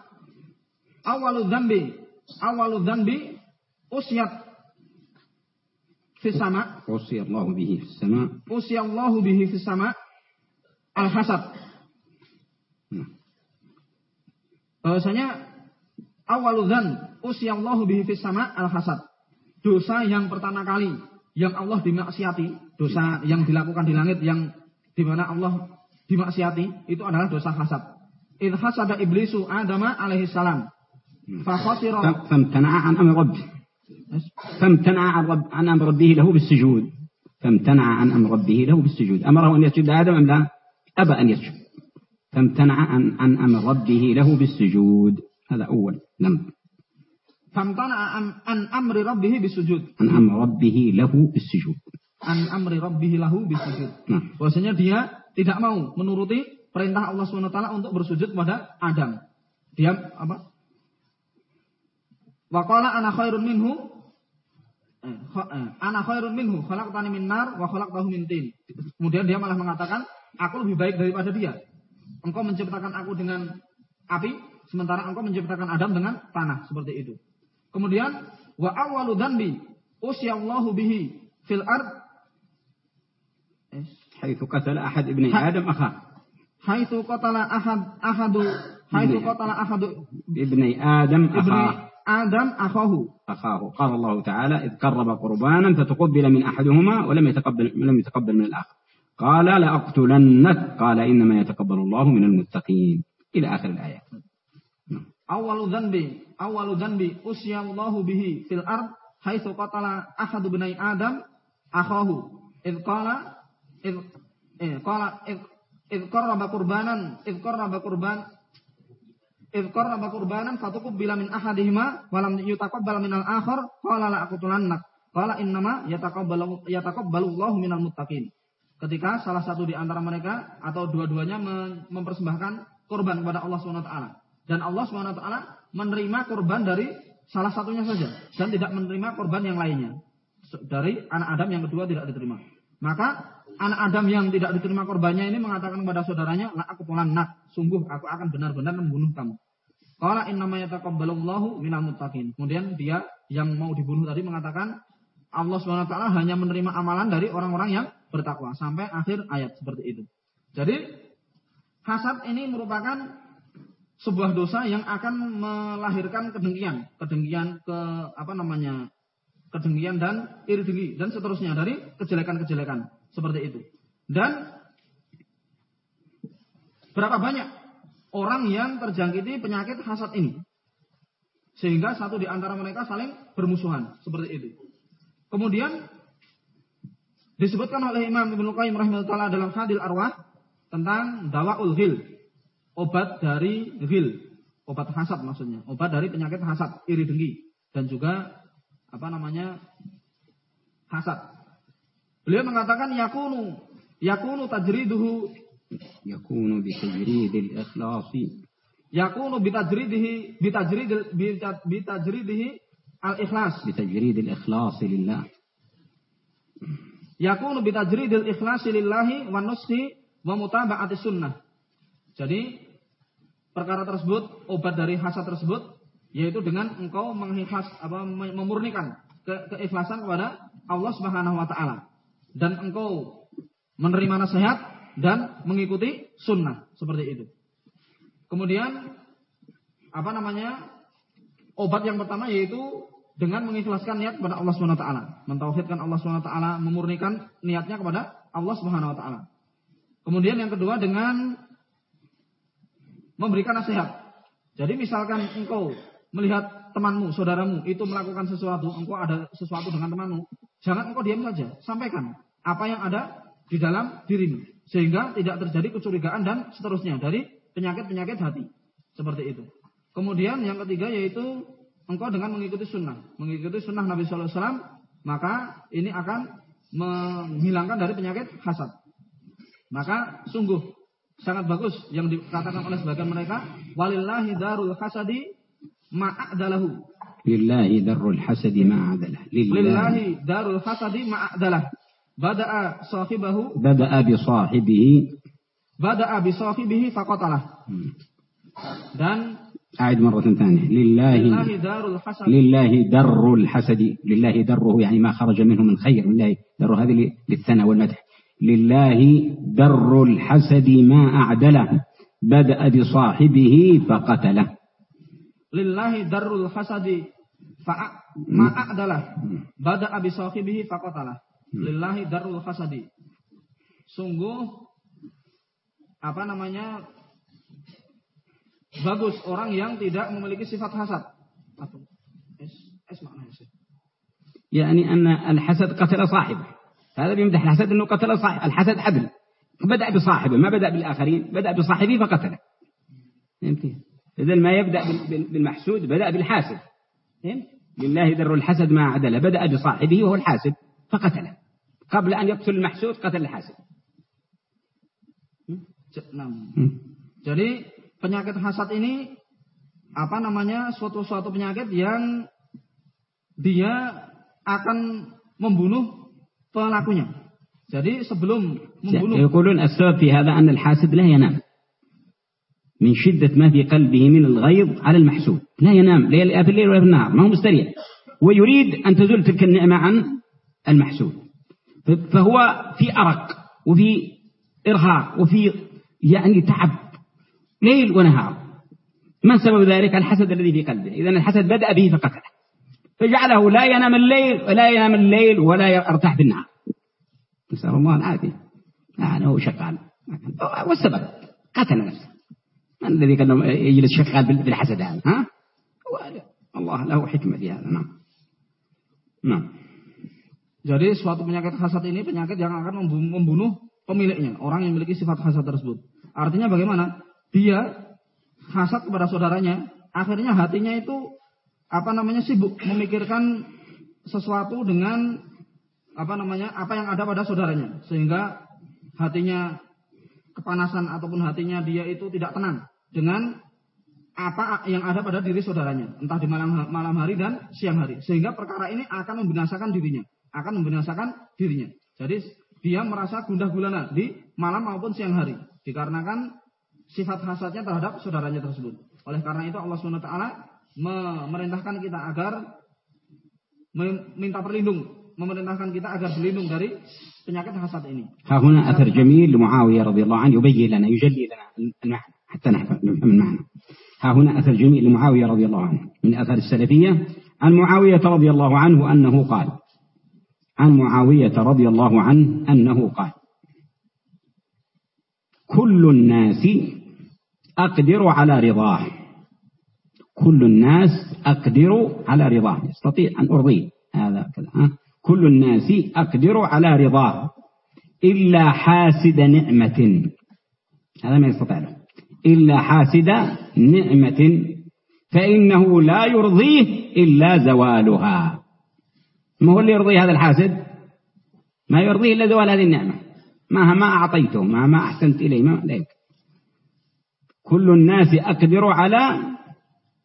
[SPEAKER 2] awalu dzambi awalu dzambi usyat fi sama
[SPEAKER 1] usiyallahu bihi fis sama.
[SPEAKER 2] usiyallahu bihi fis sama al hasad hmm. bahwasanya awalu dzan usiyallahu bihi fis sama al hasad dosa yang pertama kali yang Allah dimaksiati dosa yang dilakukan di langit yang di mana Allah dimaksiati itu adalah dosa hasad. Idh hasada iblisu Adama alaihi salam. Fa khasira
[SPEAKER 1] famtana'a an amri rabbih. فامتنع عن أمر ربه له بالسجود فامتنع عن أمر ربه له بالسجود أمره أن يسجد آدم أم لا أبى أن يسجد فامتنع عن, عن أمر ربه له بالسجود هذا أول ذنب
[SPEAKER 2] فامتنع عن أمر ربه بالسجود
[SPEAKER 1] عن أمر ربه له بالسجود
[SPEAKER 2] an amri rabbihi lahu bisujud. Nah, bahwasanya dia tidak mau menuruti perintah Allah SWT untuk bersujud kepada Adam. Dia apa? Wa qala ana khairun minhu eh, ana khairun minhu khalaqtani min nar wa khalaqtahu min tin. Kemudian dia malah mengatakan, aku lebih baik daripada dia. Engkau menciptakan aku dengan api, sementara engkau menciptakan Adam dengan tanah, seperti itu. Kemudian wa awwalu dzambi usyallahu bihi fil ard
[SPEAKER 1] حيث قتل أحد ابن آدم أخاه.
[SPEAKER 2] حيث قتل أحد أحد حيث قتل أحد
[SPEAKER 1] ابن آدم أخاه.
[SPEAKER 2] آدم أخاه.
[SPEAKER 1] أخاه. قال الله تعالى إذ قرب قربانا فتقبل من أحدهما ولم يتقبل لم يتقبل من الآخر. قال لأقتلنك قال إنما يتقبل الله من المتقين. إلى آخر الآيات.
[SPEAKER 2] أول ذنب أول ذنب أسي الله به في الأرض ahadu binai Adam akhahu id qala id eh qala qarraba qurbanan id qarraba qurban id qarraba qurbanan fatuqbila min ahadihima wa lam yutaqabbal min al-akhar qala la aqtulannak qala innama yataqabbalu yataqabbalu Allahu minal muttaqin ketika salah satu di antara mereka atau dua-duanya mempersembahkan kurban kepada Allah SWT. Dan Allah SWT menerima kurban dari salah satunya saja dan tidak menerima korban yang lainnya. Dari anak Adam yang kedua tidak diterima. Maka anak Adam yang tidak diterima korbannya ini mengatakan kepada saudaranya, "La aku nak, sungguh aku akan benar-benar membunuh kamu." Qala innama yataqabbalullahu minal muttaqin. Kemudian dia yang mau dibunuh tadi mengatakan, Allah SWT hanya menerima amalan dari orang-orang yang bertakwa sampai akhir ayat seperti itu. Jadi hasad ini merupakan sebuah dosa yang akan melahirkan kedengkian, kedengkian ke apa namanya? Kedengkian dan iri dengki dan seterusnya dari kejelekan-kejelekan seperti itu. Dan berapa banyak orang yang terjangkiti penyakit hasad ini? Sehingga satu di antara mereka saling bermusuhan seperti itu. Kemudian disebutkan oleh Imam Ibnu Qayyim rahimahullah dalam Hadil Arwah tentang dawaul ghil, obat dari ghil, obat hasad maksudnya, obat dari penyakit hasad, iri dengki dan juga apa namanya? hasad. Beliau mengatakan yakunu yakunu tajriduhu
[SPEAKER 1] yakunu bi tajridil ikhlasi
[SPEAKER 2] yakunu bi tajridihi bi tajridil bi tajridihi al ikhlas
[SPEAKER 1] bi tajridil ikhlas lillah
[SPEAKER 2] yakunu bi tajridil ikhlas lillahi wa nushi wa mutaba'ati sunnah jadi perkara tersebut, obat dari hasad tersebut yaitu dengan engkau mengikhlas apa memurnikan ke, keikhlasan kepada Allah Subhanahu wa taala dan engkau menerima nasihat dan mengikuti sunnah seperti itu. Kemudian apa namanya? Obat yang pertama yaitu dengan mengikhlaskan niat kepada Allah Subhanahu wa taala, mentauhidkan Allah Subhanahu wa taala, memurnikan niatnya kepada Allah Subhanahu wa taala. Kemudian yang kedua dengan memberikan nasihat. Jadi misalkan engkau melihat temanmu, saudaramu itu melakukan sesuatu, engkau ada sesuatu dengan temanmu, jangan engkau diam saja, sampaikan apa yang ada di dalam dirimu sehingga tidak terjadi kecurigaan dan seterusnya dari penyakit-penyakit hati. Seperti itu. Kemudian yang ketiga yaitu engkau dengan mengikuti sunnah, mengikuti sunnah Nabi Sallallahu Alaihi Wasallam, maka ini akan menghilangkan dari penyakit hasad. Maka sungguh sangat bagus yang dikatakan oleh sebagian mereka walillahi darul hasadi ما
[SPEAKER 1] أعدله. لله در الحسد
[SPEAKER 2] ما أعدله. لله, لله در الحسد
[SPEAKER 1] ما أعدله. بدأ
[SPEAKER 2] صاحبه. بدأ بصاحبه. بدأ بصاحبه فقتله. dan
[SPEAKER 1] أعد مرة ثانية. لله.
[SPEAKER 2] دار الحسد.
[SPEAKER 1] لله در الحسد. لله دره يعني ما خرج منه من خير. لله دره هذه للثناء والمدح. لله در الحسد ما أعدله. بدأ بصاحبه فقتله.
[SPEAKER 2] لله در الحسد ما أعدله بدأ بصاحبه فقتله lillahi darul hasadi sungguh apa namanya bagus orang yang tidak memiliki sifat hasad es es maknanya
[SPEAKER 1] يعني أن الحسد قتل صاحبه هذا بيمدح الحسد أنه قتل صاحب الحسد عدل بدأ بصاحبه ما بدأ بالآخرين بدأ بصاحبه فقتله فهمت بدل ما يبدأ بالمحسود بدأ بالحاسد فهمت لله در الحسد ما عدله بدأ بصاحبه وهو الحاسد فقتله قبل أن يقتل المحسود قتل الحاسد
[SPEAKER 2] Jadi penyakit hasad ini apa namanya suatu-suatu penyakit yang dia akan membunuh pelakunya. Jadi sebelum membunuh
[SPEAKER 1] يقولون السبب في هذا أن الحاسد لا ينام من شدة ما في قلبه من الغيظ على المحسود. لا ينام لا في الليل ولا في النهار ما هو مستريح. ويريد أن تزول تلك النعمة عن المحسود. فهو في أرق وفي إرهاق وفي يعني تعب ليل ونهار. ما سبب ذلك؟ الحسد الذي في قلبه. إذا الحسد بدأ به فقتله. فجعله لا ينام الليل ولا ينام الليل ولا يرتاح في النهار. نسأل الله العافية. يعني هو شغال والسبب قتل نفسه. من الذي كان يجلس شغال بالحسد هذا ها الله له حكمة في هذا نعم Nah.
[SPEAKER 2] Jadi suatu penyakit hasad ini penyakit yang akan membunuh pemiliknya, orang yang memiliki sifat hasad tersebut. Artinya bagaimana? Dia hasad kepada saudaranya, akhirnya hatinya itu apa namanya sibuk memikirkan sesuatu dengan apa namanya apa yang ada pada saudaranya sehingga hatinya kepanasan ataupun hatinya dia itu tidak tenang dengan apa yang ada pada diri saudaranya. Entah di malam malam hari dan siang hari. Sehingga perkara ini akan membinasakan dirinya. Akan membinasakan dirinya. Jadi dia merasa gundah gulana di malam maupun siang hari. Dikarenakan sifat hasadnya terhadap saudaranya tersebut. Oleh karena itu Allah swt memerintahkan kita agar minta perlindung memerintahkan kita agar berlindung dari penyakit hasad ini.
[SPEAKER 1] هنا أثر جميل لمعاوية رضي الله عنه يبين لنا يجلي لنا المعنى حتى نفهم المعنى. ها هنا أثر جميل لمعاوية رضي الله عنه من أثر السلفية عن معاوية رضي الله عنه أنه قال عن معاوية رضي الله عنه أنه قال كل الناس أقدر على رضاه كل الناس أقدر على رضاه يستطيع أن أرضيه هذا كذا كل الناس أقدر على رضاه إلا حاسد نعمة. هذا ما يستطيع. له إلا حاسد نعمة. فإنه لا يرضيه إلا زوالها. ما هو اللي يرضي هذا الحاسد؟ ما يرضيه إلا زوال هذه النعمة. مهما أعطيته مهما أحسنت إليه ما لا كل الناس أقدر على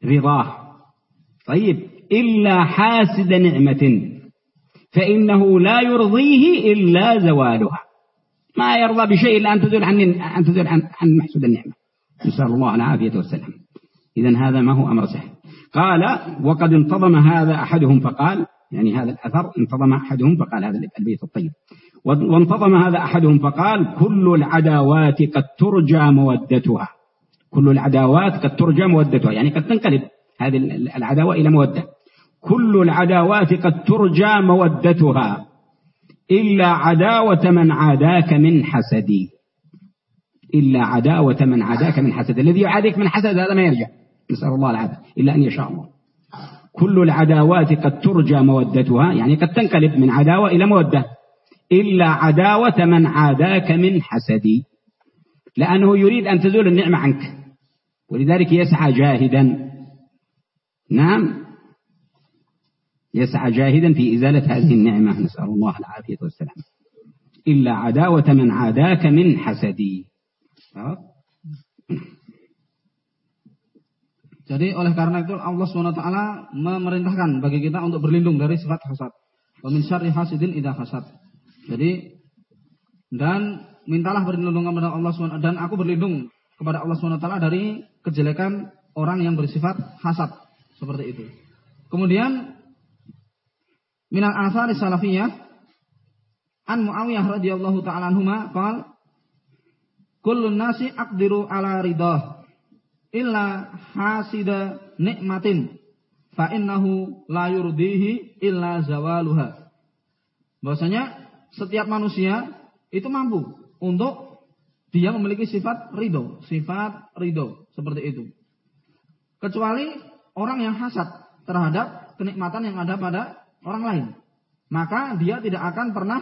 [SPEAKER 1] رضاه. طيب إلا حاسد نعمة. فإنه لا يرضيه إلا زوالها. ما يرضى بشيء إلا أن تزول عن أن تزول عن, عن محسود النعمة. نسأل الله العافية والسلام. إذا هذا ما هو أمر سهل. قال وقد انتظم هذا أحدهم فقال يعني هذا الأثر انتظم أحدهم فقال هذا البيت الطيب. وانتظم هذا أحدهم فقال كل العداوات قد ترجى مودتها. كل العداوات قد ترجى مودتها يعني قد تنقلب هذه العداوة إلى مودة. كل العداوات قد ترجى مودتها إلا عداوة من عاداك من حسدي. إلا عداوة من عاداك من حسد الذي يعاديك من حسد هذا ما يرجع. نسأل الله العافية. إلا أن يشاء الله. كل العداوات قد ترجى مودتها يعني قد تنقلب من عداوة إلى مودة. إلا عداوة من عاداك من حسدي. لأنه يريد أن تزول النعمة عنك. ولذلك يسعى جاهدا. نعم. يسعى جاهدا في إزالة هذه النعمة نسأل الله العافية والسلام إلا عداوة من عاداك من حسدي
[SPEAKER 2] Jadi oleh karena itu Allah SWT memerintahkan bagi kita untuk berlindung dari sifat hasad. Wa min syarri hasidin idza hasad. Jadi dan mintalah perlindungan kepada Allah SWT dan aku berlindung kepada Allah SWT dari kejelekan orang yang bersifat hasad seperti itu. Kemudian minal asari salafiyah an Muawiyah radhiyallahu taala anhuma qala kullun nasi aqdiru ala ridah illa hasida nikmatin fa innahu la yurdihi illa zawaluha. Bahwasanya setiap manusia itu mampu untuk dia memiliki sifat ridho sifat ridho seperti itu. Kecuali orang yang hasad terhadap kenikmatan yang ada pada orang lain. Maka dia tidak akan pernah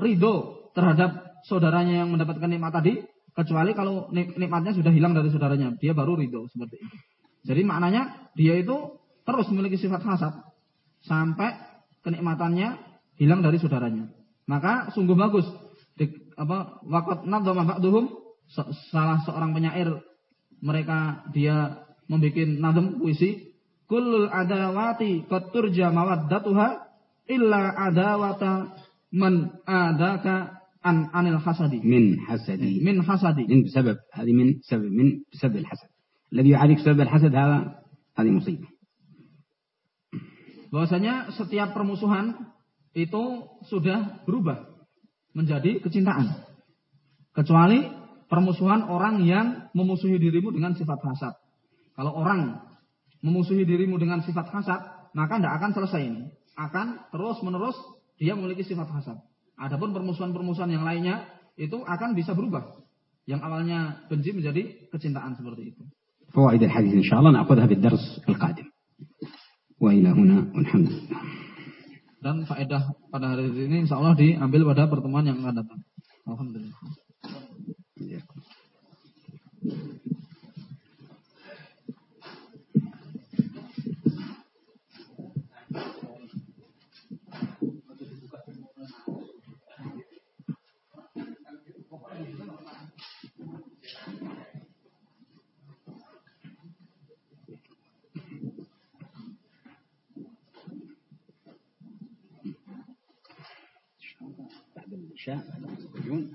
[SPEAKER 2] ridho terhadap saudaranya yang mendapatkan nikmat tadi, kecuali kalau nikmatnya sudah hilang dari saudaranya, dia baru ridho seperti itu. Jadi maknanya dia itu terus memiliki sifat hasad sampai kenikmatannya hilang dari saudaranya. Maka sungguh bagus di, apa nadzama ba'duhum salah seorang penyair mereka dia membuat nadem puisi Kullul adawati qad turja mawaddatuha illa adawata man adaka an anil hasadi.
[SPEAKER 1] من حسدي
[SPEAKER 2] من حسدي
[SPEAKER 1] من بسبب هذه من سبب من بسبب الحسد الذي يعالج سبب الحسد هذا هذه مصيبة
[SPEAKER 2] bahwasanya setiap permusuhan itu sudah berubah menjadi kecintaan. Kecuali permusuhan orang yang memusuhi dirimu dengan sifat hasad. Kalau orang memusuhi dirimu dengan sifat hasad, maka tidak akan selesai ini. Akan terus menerus dia memiliki sifat hasad. Adapun permusuhan-permusuhan yang lainnya itu akan bisa berubah. Yang awalnya benci menjadi kecintaan seperti itu.
[SPEAKER 1] فوائد الحديث إن شاء الله نأخذها في الدرس القادم وإلى هنا والحمد لله
[SPEAKER 2] dan faedah pada hari ini insya Allah diambil pada pertemuan yang akan datang. Alhamdulillah.
[SPEAKER 1] شاء. يكون